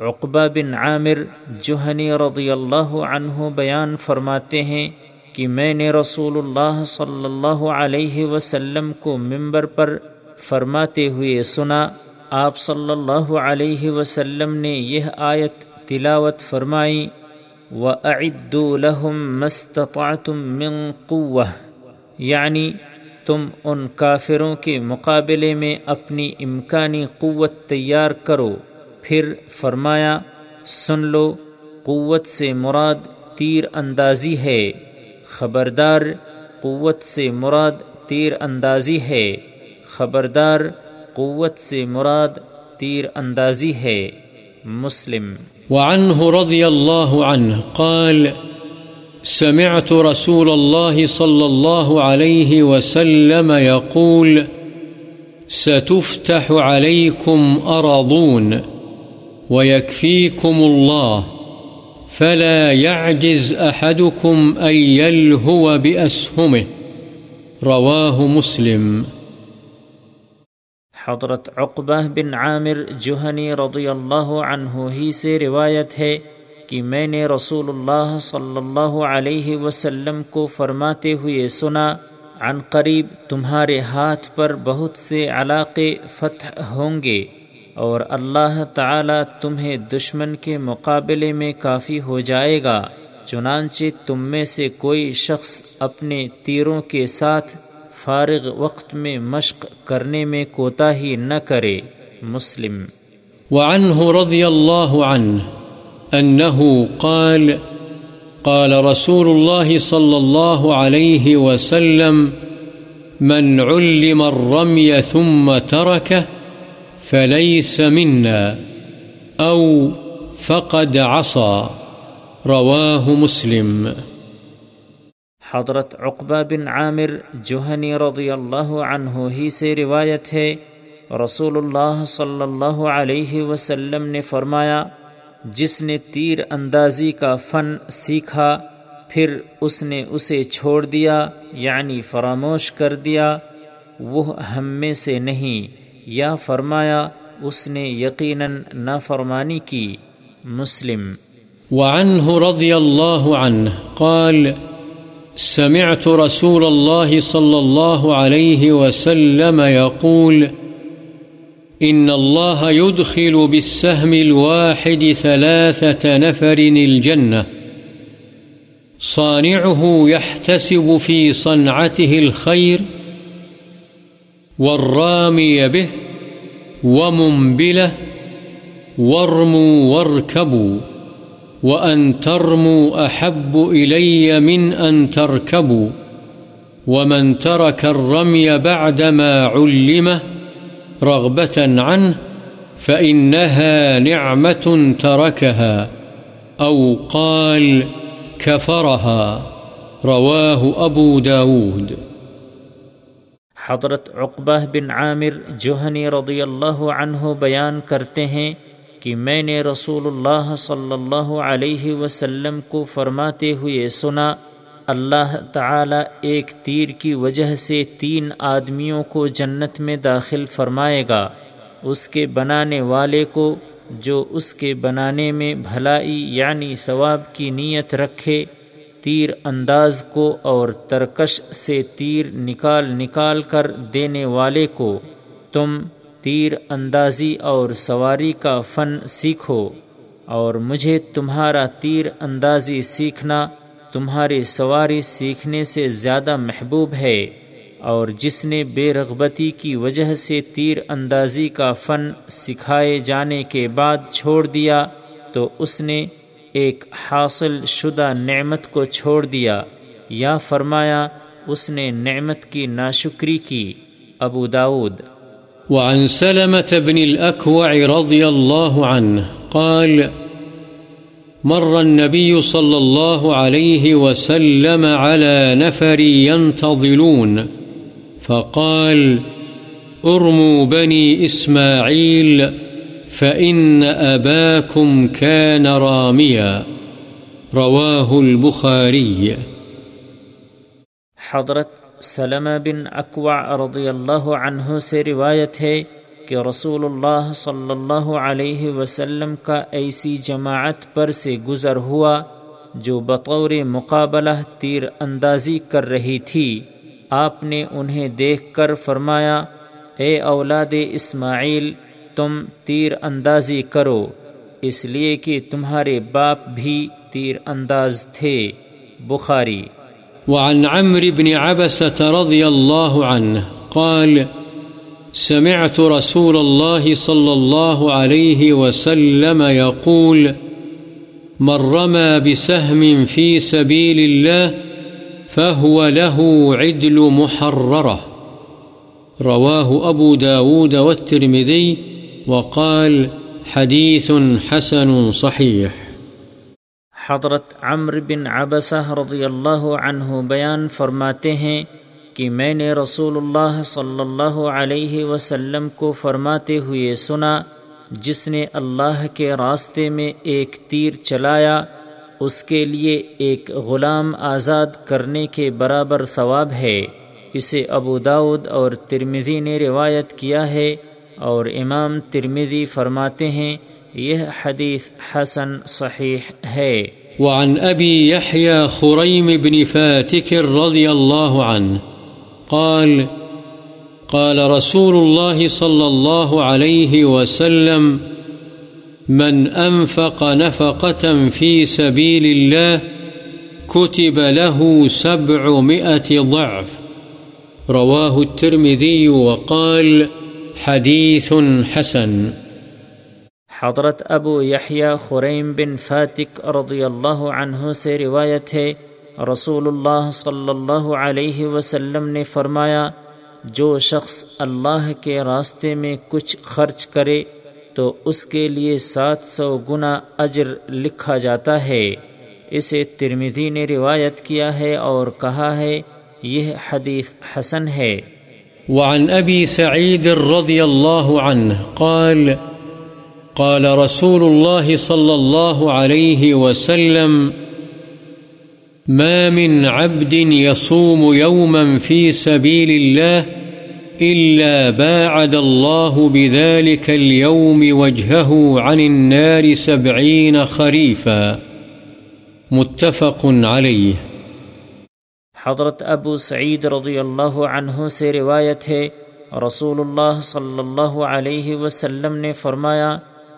عقبہ بن عامر جوہنی رضی اللہ عنہ بیان فرماتے ہیں کہ میں نے رسول اللہ صلی اللہ علیہ وسلم کو ممبر پر فرماتے ہوئے سنا، آپ صلی اللہ علیہ وسلم نے یہ آیت تلاوت فرمائی۔ و لَهُم مَّا تم مِّن قُوَّةٍ یعنی تم ان کافروں کے مقابلے میں اپنی امکانی قوت تیار کرو۔ پھر فرمایا، سن لو، قوت سے مراد تیر اندازی ہے۔ خبردار، قوت سے مراد تیر اندازی ہے۔ خبردار، قوت سے مراد تیر اندازی ہے۔ مسلم وعنه رضي الله عنه قال، سمعت رسول الله صلى الله عليه وسلم يقول، ستفتح عليكم أرضون ويكفيكم الله، فلا يعجز أحدكم أن يلهو بأسهمه. رواه مسلم. حضرت عقبہ بن عامر جوہنی رضی اللہ عنہ ہی سے روایت ہے کہ میں نے رسول اللہ صلی اللہ علیہ وسلم کو فرماتے ہوئے سنا، عن قریب تمہارے ہاتھ پر بہت سے علاقے فتح ہوں گے اور اللہ تعالی تمہیں دشمن کے مقابلے میں کافی ہو جائے گا، چنانچہ تم میں سے کوئی شخص اپنے تیروں کے ساتھ فارغ وقت میں مشق کرنے میں کوتا ہی نہ کرے مسلم۔ وعنه رضی اللہ عنہ انه قال قال رسول الله صلى الله عليه وسلم، من علم الرمي ثم تركه فليس منا أو فقد عصى رواه مسلم۔ حضرت عقبہ بن عامر جوہنی رضی اللہ عنہ ہی سے روایت ہے رسول اللہ صلی اللہ علیہ وسلم نے فرمایا، جس نے تیر اندازی کا فن سیکھا، پھر اس نے اسے چھوڑ دیا یعنی فراموش کر دیا، وہ ہم میں سے نہیں، یا فرمایا، اس نے یقیناً نافرمانی کی۔ مسلم۔ وعنه رضي الله عنه قال سمعت رسول الله صلى الله عليه وسلم يقول، إن الله يدخل بالسهم الواحد ثلاثة نفر الجنة، صانعه يحتسب في صنعته الخير، والرامي به، ومنبله، وارموا واركبوا. وأن ترموا أحب إلي من أن تركبوا ومن ترك الرمي بعدما علمه رغبة عنه فإنها نعمة تركها أو قال كفرها رواه أبو داود حضرت عقبہ بن عامر جوہنی رضی اللہ عنہ بیان کرتے ہیں کہ میں نے رسول اللہ صلی اللہ علیہ وسلم کو فرماتے ہوئے سنا، اللہ تعالی ایک تیر کی وجہ سے تین آدمیوں کو جنت میں داخل فرمائے گا۔ اس کے بنانے والے کو، جو اس کے بنانے میں بھلائی یعنی ثواب کی نیت رکھے، تیر انداز کو اور ترکش سے تیر نکال نکال کر دینے والے کو۔ تم تیر اندازی اور سواری کا فن سیکھو اور مجھے تمہارا تیر اندازی سیکھنا، تمہاری سواری سیکھنے سے زیادہ محبوب ہے اور جس نے بے رغبتی کی وجہ سے تیر اندازی کا فن سکھائے جانے کے بعد چھوڑ دیا، تو اس نے ایک حاصل شدہ نعمت کو چھوڑ دیا۔ یا فرمایا، اس نے نعمت کی ناشکری کی۔ ابو داود وعن سلمة بن الأكوع رضي الله عنه قال مر النبي صلى الله عليه وسلم على نفر ينتظلون، فقال ارموا بني إسماعيل، فإن أباكم كان راميا. رواه البخاري. حضرت سلمہ بن اقوا رضی اللہ عنہ سے روایت ہے کہ رسول اللہ صلی اللہ علیہ وسلم کا ایسی جماعت پر سے گزر ہوا جو بطور مقابلہ تیر اندازی کر رہی تھی۔ آپ نے انہیں دیکھ کر فرمایا، اے اولاد اسماعیل، تم تیر اندازی کرو، اس لیے کہ تمہارے باپ بھی تیر انداز تھے۔ بخاری وعن عمرو بن عبسة رضي الله عنه قال، سمعت رسول الله صلى الله عليه وسلم يقول، من رمى بسهم في سبيل الله فهو له عدل محررة. رواه أبو داود والترمذي وقال، حديث حسن صحيح. حضرت عمر بن عبسہ رضی اللہ عنہ بیان فرماتے ہیں کہ میں نے رسول اللہ صلی اللہ علیہ وسلم کو فرماتے ہوئے سنا، جس نے اللہ کے راستے میں ایک تیر چلایا، اس کے لیے ایک غلام آزاد کرنے کے برابر ثواب ہے۔ اسے ابو داود اور ترمزی نے روایت کیا ہے اور امام ترمزی فرماتے ہیں، یہ حدیث حسن صحیح ہے۔ وعن أبي يحيى خريم بن فاتك رضي الله عنه قال قال رسول الله صلى الله عليه وسلم، من أنفق نفقة في سبيل الله، كتب له سبعمائة ضعف. رواه الترمذي وقال، حديث حسن. حضرت ابو یحییٰ خریم بن فاتق رضی اللہ عنہ سے روایت ہے رسول اللہ صلی اللہ علیہ وسلم نے فرمایا، جو شخص اللہ کے راستے میں کچھ خرچ کرے تو اس کے لیے سات سو گنا اجر لکھا جاتا ہے۔ اسے ترمیدی نے روایت کیا ہے اور کہا ہے، یہ حدیث حسن ہے۔ وعن ابی سعید رضی اللہ عنہ قال قال رسول الله صلى الله عليه وسلم، ما من عبد يصوم يوما في سبيل الله إلا باعد الله بذلك اليوم وجهه عن النار سبعين خريفا. متفق عليه حضرت ابو سعید رضی اللہ عنہ سے روایت ہے، رسول اللہ صلی اللہ علیہ وسلم نے فرمایا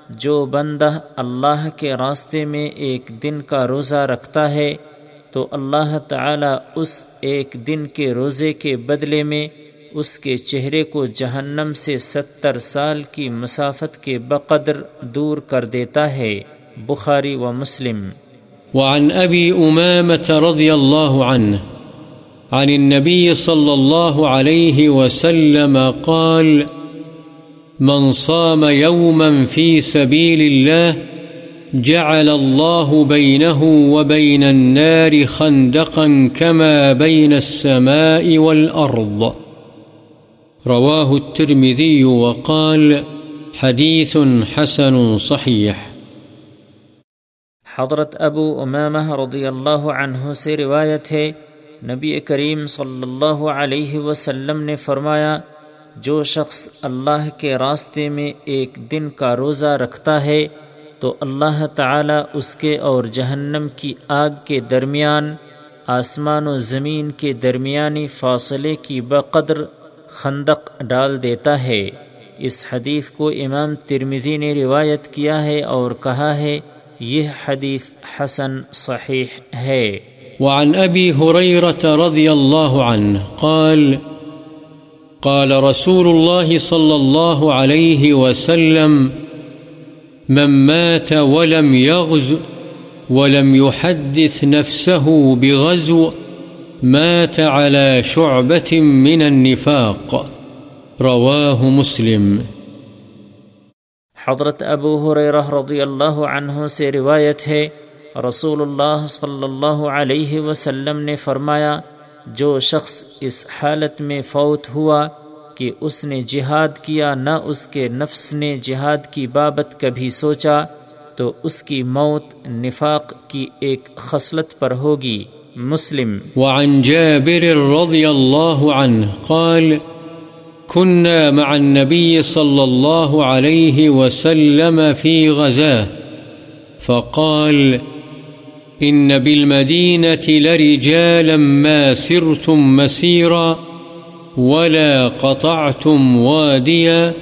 جو بندہ اللہ کے راستے میں ایک دن کا روزہ رکھتا ہے، تو اللہ تعالی اس ایک دن کے روزے کے بدلے میں اس کے چہرے کو جہنم سے ستر سال کی مسافت کے بقدر دور کر دیتا ہے۔ بخاری و مسلم۔ وعن ابی امامت رضی اللہ عنہ۔ عن النبي صلى الله عليه وسلم قال من صام يوما في سبيل الله جعل الله بينه وبين النار خندقا كما بين السماء والأرض. رواه الترمذي وقال حديث حسن صحيح. حضرت ابو امامہ رضی اللہ عنہ سے روایت ہے، نبی کریم صلی اللہ علیہ وسلم نے فرمایا جو شخص اللہ کے راستے میں ایک دن کا روزہ رکھتا ہے، تو اللہ تعالی اس کے اور جہنم کی آگ کے درمیان، آسمان و زمین کے درمیانی فاصلے کی بقدر خندق ڈال دیتا ہے۔ اس حدیث کو امام ترمزی نے روایت کیا ہے اور کہا ہے، یہ حدیث حسن صحیح ہے۔ وعن أبي هريرة رضي الله عنه قال قال رسول الله صلى الله عليه وسلم، من مات ولم يغز ولم يحدث نفسه بغزو، مات على شعبة من النفاق. رواه مسلم. حضرت ابو حریرہ رضی اللہ عنہ سے روایت ہے، رسول اللہ صلی اللہ علیہ وسلم نے فرمایا جو شخص اس حالت میں فوت ہوا کہ اس نے جہاد کیا، نہ اس کے نفس نے جہاد کی بابت کبھی سوچا، تو اس کی موت نفاق کی ایک خصلت پر ہوگی۔ مسلم۔ وعن جابر رضی اللہ عنہ قال كنا مع النبي صلى الله عليه وسلم في غزاه فقال إن بالمدينة لرجالا ما سرتم مسيرا ولا قطعتم واديا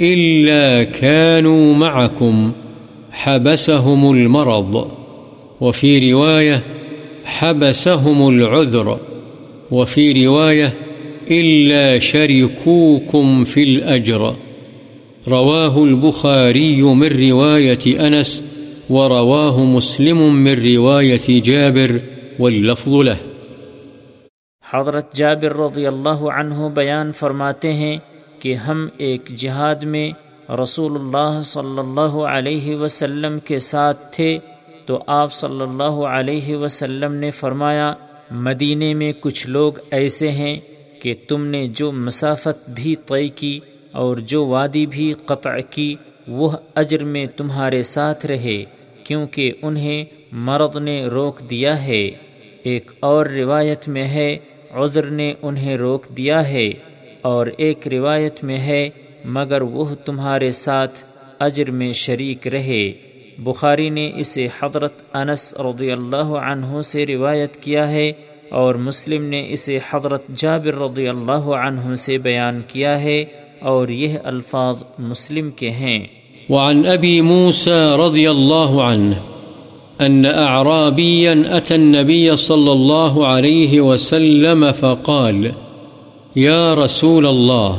إلا كانوا معكم حبسهم المرض وفي رواية حبسهم العذر وفي رواية إلا شركوكم في الأجر رواه البخاري من رواية أنس ورواه مسلم من رواية جابر واللفظ له. حضرت جابر رضی اللہ عنہ بیان فرماتے ہیں کہ ہم ایک جہاد میں رسول اللہ صلی اللہ علیہ وسلم کے ساتھ تھے تو آپ صلی اللہ علیہ وسلم نے فرمایا، مدینے میں کچھ لوگ ایسے ہیں کہ تم نے جو مسافت بھی طے کی اور جو وادی بھی قطع کی، وہ اجر میں تمہارے ساتھ رہے۔ کیونکہ انہیں مرد نے روک دیا ہے۔ ایک اور روایت میں ہے، عذر نے انہیں روک دیا ہے۔ اور ایک روایت میں ہے، مگر وہ تمہارے ساتھ اجر میں شریک رہے۔ بخاری نے اسے حضرت انس رضی اللہ عنہ سے روایت کیا ہے، اور مسلم نے اسے حضرت جابر رضی اللہ عنہ سے بیان کیا ہے، اور یہ الفاظ مسلم کے ہیں۔ وعن ابی موسى رضی اللہ عنہ أن أعرابيا أتى النبي صلى الله عليه وسلم فقال، يا رسول الله،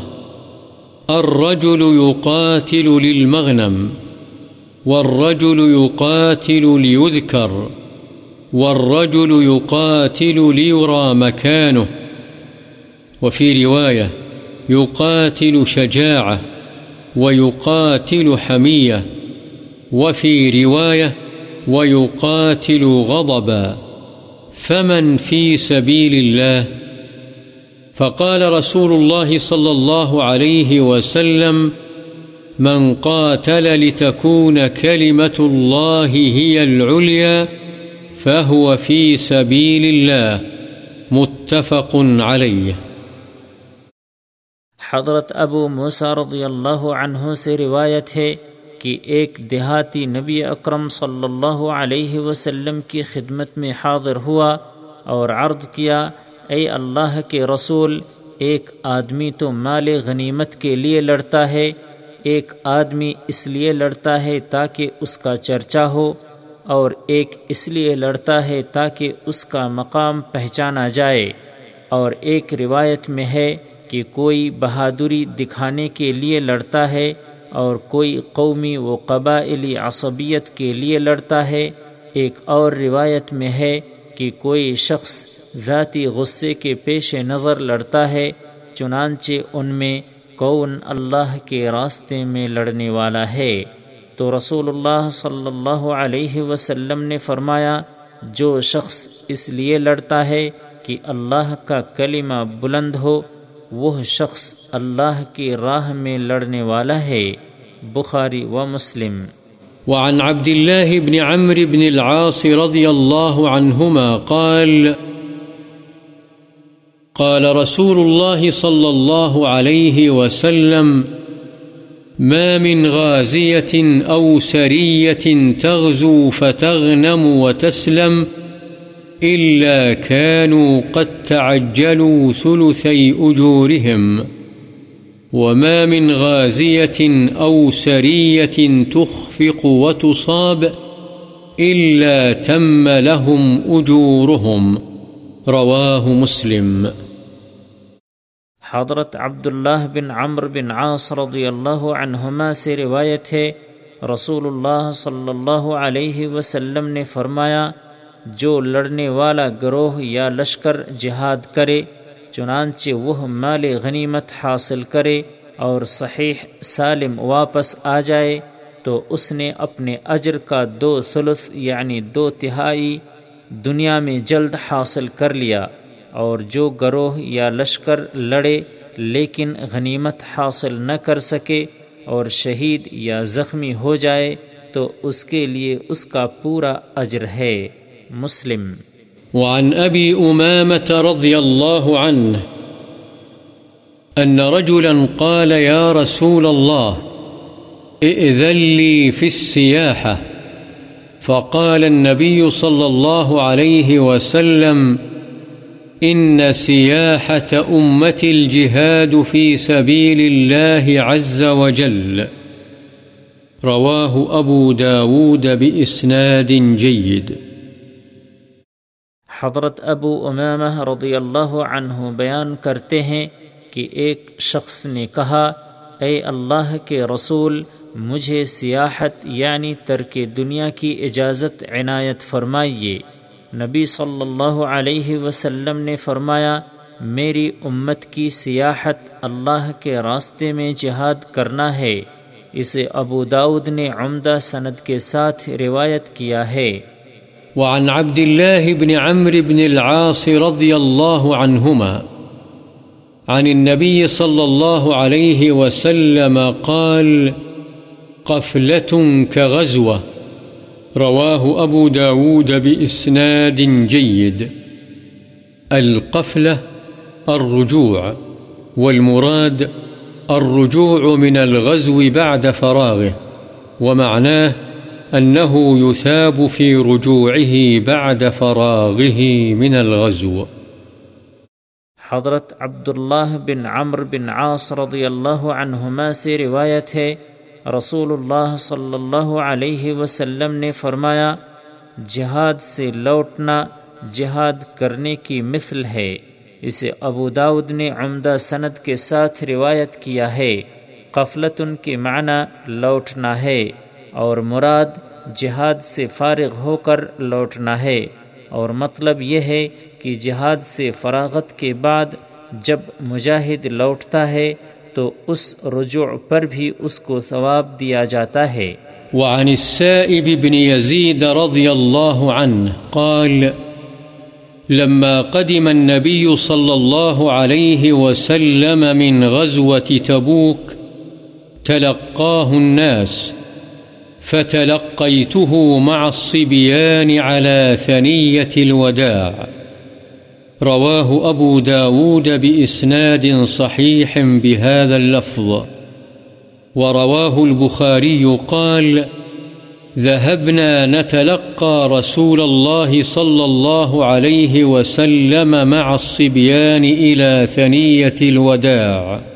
الرجل يقاتل للمغنم، والرجل يقاتل ليذكر، والرجل يقاتل ليرى مكانه. وفي رواية، يقاتل شجاعة. ويقاتل حمية، وفي رواية ويقاتل غضبا، فمن في سبيل الله؟ فقال رسول الله صلى الله عليه وسلم من قاتل لتكون كلمة الله هي العليا فهو في سبيل الله. متفق عليه. حضرت ابو موسیٰ رضی اللہ عنہ سے روایت ہے کہ ایک دیہاتی نبی اکرم صلی اللہ علیہ وسلم کی خدمت میں حاضر ہوا اور عرض کیا، اے اللہ کے رسول، ایک آدمی تو مال غنیمت کے لیے لڑتا ہے، ایک آدمی اس لیے لڑتا ہے تاکہ اس کا چرچا ہو اور ایک اس لیے لڑتا ہے تاکہ اس کا مقام پہچانا جائے۔ اور ایک روایت میں ہے کہ کوئی بہادری دکھانے کے لیے لڑتا ہے اور کوئی قومی و قبائلی عصبیت کے لیے لڑتا ہے، ایک اور روایت میں ہے کہ کوئی شخص ذاتی غصے کے پیش نظر لڑتا ہے، چنانچہ ان میں کون اللہ کے راستے میں لڑنے والا ہے۔ تو رسول اللہ صلی اللہ علیہ وسلم نے فرمایا، جو شخص اس لیے لڑتا ہے کہ اللہ کا کلمہ بلند ہو وہ شخص اللہ کی راہ میں لڑنے والا ہے، بخاری و مسلم۔ وعن عبد الله بن عمرو بن العاص رضي الله عنهما قال قال رسول الله صلى الله عليه وسلم، ما من غازية أو سرية تغزو فتغنم وتسلم إلا كانوا قد تعجلوا ثلثي أجورهم وما من غازية أو سرية تخفق وتصاب إلا تم لهم أجورهم. رواه مسلم. حضرت عبداللہ بن عمر بن عاص رضی اللہ عنہما سے روایت ہے، رسول اللہ صلی اللہ علیہ وسلم نے فرمایا جو لڑنے والا گروہ یا لشکر جہاد کرے، چنانچہ وہ مال غنیمت حاصل کرے اور صحیح سالم واپس آ جائے، تو اس نے اپنے اجر کا دو ثلث یعنی دو تہائی دنیا میں جلد حاصل کر لیا اور جو گروہ یا لشکر لڑے لیکن غنیمت حاصل نہ کر سکے اور شہید یا زخمی ہو جائے، تو اس کے لیے اس کا پورا اجر ہے۔ مسلم۔ وعن أبي أمامة رضي الله عنه أن رجلا قال يا رسول الله، ائذن لي في السياحة فقال النبي صلى الله عليه وسلم، إن سياحة أمة الجهاد في سبيل الله عز وجل رواه أبو داود بإسناد جيد۔ حضرت ابو امامہ رضی اللہ عنہ بیان کرتے ہیں کہ ایک شخص نے کہا، اے اللہ کے رسول، مجھے سیاحت یعنی ترک دنیا کی اجازت عنایت فرمائیے۔ نبی صلی اللہ علیہ وسلم نے فرمایا، میری امت کی سیاحت اللہ کے راستے میں جہاد کرنا ہے۔ اسے ابو داود نے عمدہ سند کے ساتھ روایت کیا ہے۔ وعن عبد الله بن عمرو بن العاص رضي الله عنهما عن النبي صلى الله عليه وسلم قال قفلة كغزوة. رواه أبو داود بإسناد جيد. القفلة الرجوع، والمراد الرجوع من الغزو بعد فراغه، ومعناه أنه يثاب في رجوعه بعد فراغه من الغزو. حضرت عبداللہ بن عمر بن عاص رضی اللہ عنہما سے روایت ہے رسول اللہ صلی اللہ علیہ وسلم نے فرمایا، جہاد سے لوٹنا جہاد کرنے کی مثل ہے۔ اسے ابو داود نے عمدہ سند کے ساتھ روایت کیا ہے قفلت ان کے معنی لوٹنا ہے۔ اور مراد جہاد سے فارغ ہو کر لوٹنا ہے۔ اور مطلب یہ ہے کہ جہاد سے فراغت کے بعد جب مجاہد لوٹتا ہے تو اس رجوع پر بھی اس کو ثواب دیا جاتا ہے۔ وعن السائب بن يزيد رضي الله عنه قال، لما قدم النبي صلى الله عليه وسلم من غزوة تبوك تلقاه الناس فتلقيته مع الصبيان على ثنية الوداع. رواه أبو داود بإسناد صحيح بهذا اللفظ. ورواه البخاري قال ذهبنا نتلقى رسول الله صلى الله عليه وسلم مع الصبيان إلى ثنية الوداع.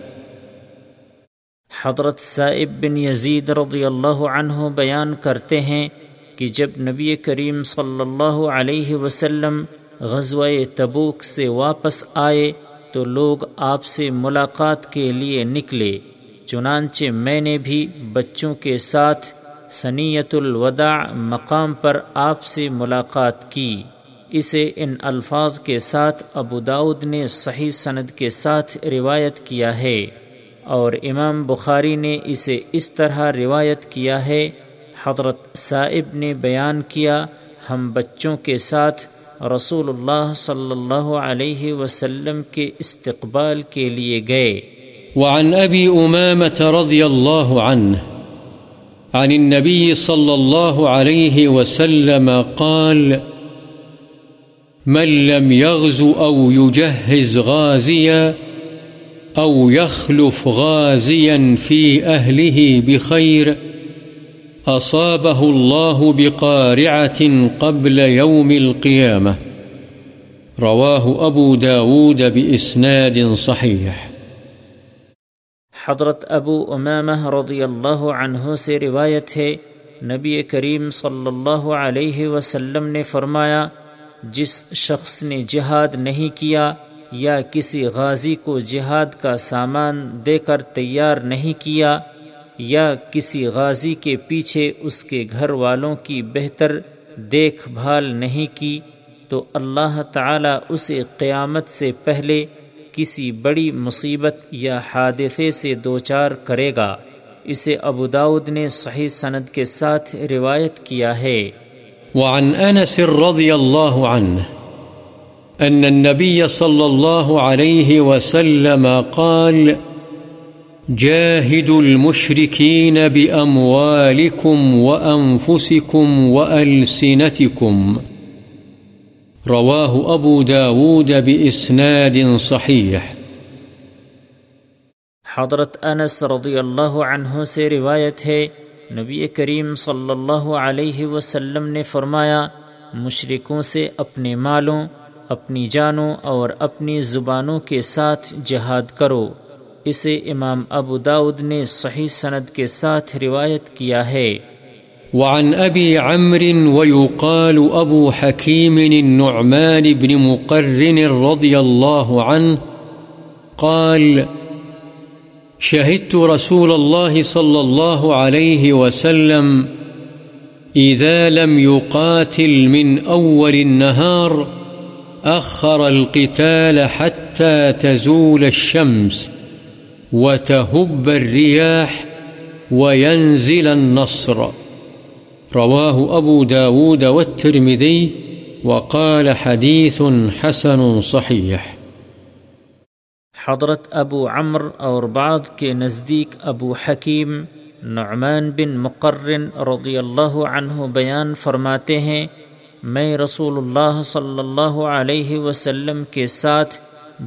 حضرت صائب بن یزید رضی اللہ عنہ بیان کرتے ہیں کہ جب نبی کریم صلی اللہ علیہ وسلم غزوہ تبوک سے واپس آئے تو لوگ آپ سے ملاقات کے لیے نکلے، چنانچہ میں نے بھی بچوں کے ساتھ سنیت الوداع مقام پر آپ سے ملاقات کی۔ اسے ان الفاظ کے ساتھ ابو داود نے صحیح سند کے ساتھ روایت کیا ہے۔ اور امام بخاری نے اسے اس طرح روایت کیا ہے، حضرت صاحب نے بیان کیا، ہم بچوں کے ساتھ رسول اللہ صلی اللہ علیہ وسلم کے استقبال کے لیے گئے۔ وعن ابی امامت رضی اللہ عنہ، عن النبي صلى الله عليه وسلم قال، من لم يغزو أو يجهز غازيا أو يخلف غازيا في أهله بخير أصابه الله بقارعة قبل يوم القيامة. رواه أبو داود بإسناد صحيح. حضرت ابو امامہ رضی اللہ عنہ سے روایت ہے، نبی کریم صلی اللہ علیہ وسلم نے فرمایا، جس شخص نے جہاد نہیں کیا یا کسی غازی کو جہاد کا سامان دے کر تیار نہیں کیا، یا کسی غازی کے پیچھے اس کے گھر والوں کی بہتر دیکھ بھال نہیں کی، تو اللہ تعالی اسے قیامت سے پہلے کسی بڑی مصیبت یا حادثے سے دوچار کرے گا۔ اسے ابو داود نے صحیح سند کے ساتھ روایت کیا ہے۔ وعن انس رضی اللہ عنہ ان النبي صلى الله عليه وسلم قال، جاهدوا المشركين بأموالكم وأنفسكم وألسنتكم. رواه أبو داود بإسناد صحيح. حضرت انس رضی اللہ عنہ سے روایت ہے، نبی کریم صلی اللہ علیہ وسلم نے فرمایا، مشرکوں سے اپنے مالوں اپنی جانوں اور اپنی زبانوں کے ساتھ جہاد کرو۔ اسے امام ابو داود نے صحیح سند کے ساتھ روایت کیا ہے۔ وعن أبي عمرو ويقال أبو حكيم النعمان بن مقرن رضي الله عنه قال شهدت رسول الله صلى الله عليه وسلم إذا لم يقاتل من أول النهار أخر القتال حتى تزول الشمس وتهب الرياح وينزل النصر. رواه أبو داود والترمذي وقال حديث حسن صحيح. حضرت ابو عمر اور بعض کے نزدیک ابو حکیم نعمان بن مقرن رضی اللہ عنہ بیان فرماتے ہیں میں رسول اللہ صلی اللہ علیہ وسلم کے ساتھ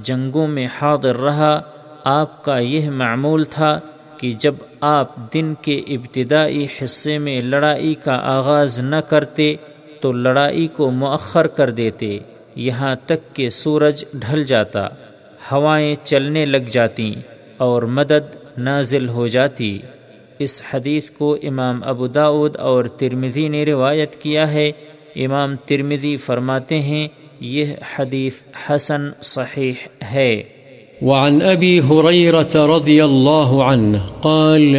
جنگوں میں حاضر رہا، آپ کا یہ معمول تھا کہ جب آپ دن کے ابتدائی حصے میں لڑائی کا آغاز نہ کرتے تو لڑائی کو مؤخر کر دیتے، یہاں تک کہ سورج ڈھل جاتا، ہوائیں چلنے لگ جاتی اور مدد نازل ہو جاتی۔ اس حدیث کو امام ابو داود اور ترمزی نے روایت کیا ہے امام ترمزی فرماتے ہیں، یہ حدیث حسن صحیح ہے۔ وعن أبي هريرة رضي الله عنه قال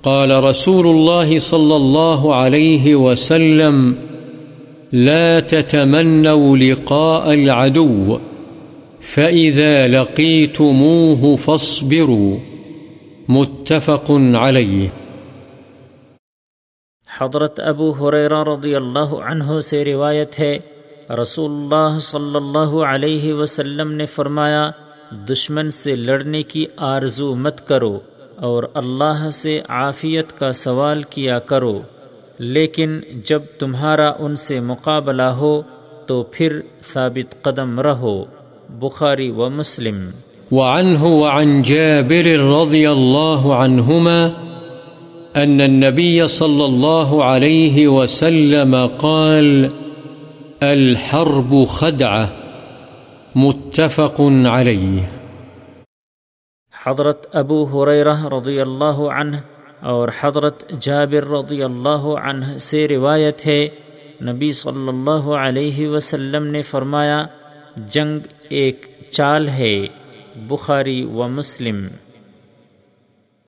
قال رسول الله صلى الله عليه وسلم، لا تتمنوا لقاء العدو، فإذا لقيتموه فاصبروا، متفق عليه۔ حضرت ابو حریرہ رضی اللہ عنہ سے روایت ہے رسول اللہ صلی اللہ علیہ وسلم نے فرمایا، دشمن سے لڑنے کی آرزو مت کرو اور اللہ سے عافیت کا سوال کیا کرو۔ لیکن جب تمہارا ان سے مقابلہ ہو تو پھر ثابت قدم رہو۔ بخاری و مسلم۔ وعنه وعن جابر رضي الله عنهما أن النبي صلى الله عليه وسلم قال، الحرب خدعه متفق علیہ حضرت ابو حریرہ رضی اللہ عنہ اور حضرت جابر رضی اللہ عنہ سے روایت ہے، نبی صلی اللہ علیہ وسلم نے فرمایا، جنگ ایک چال ہے، بخاری و مسلم۔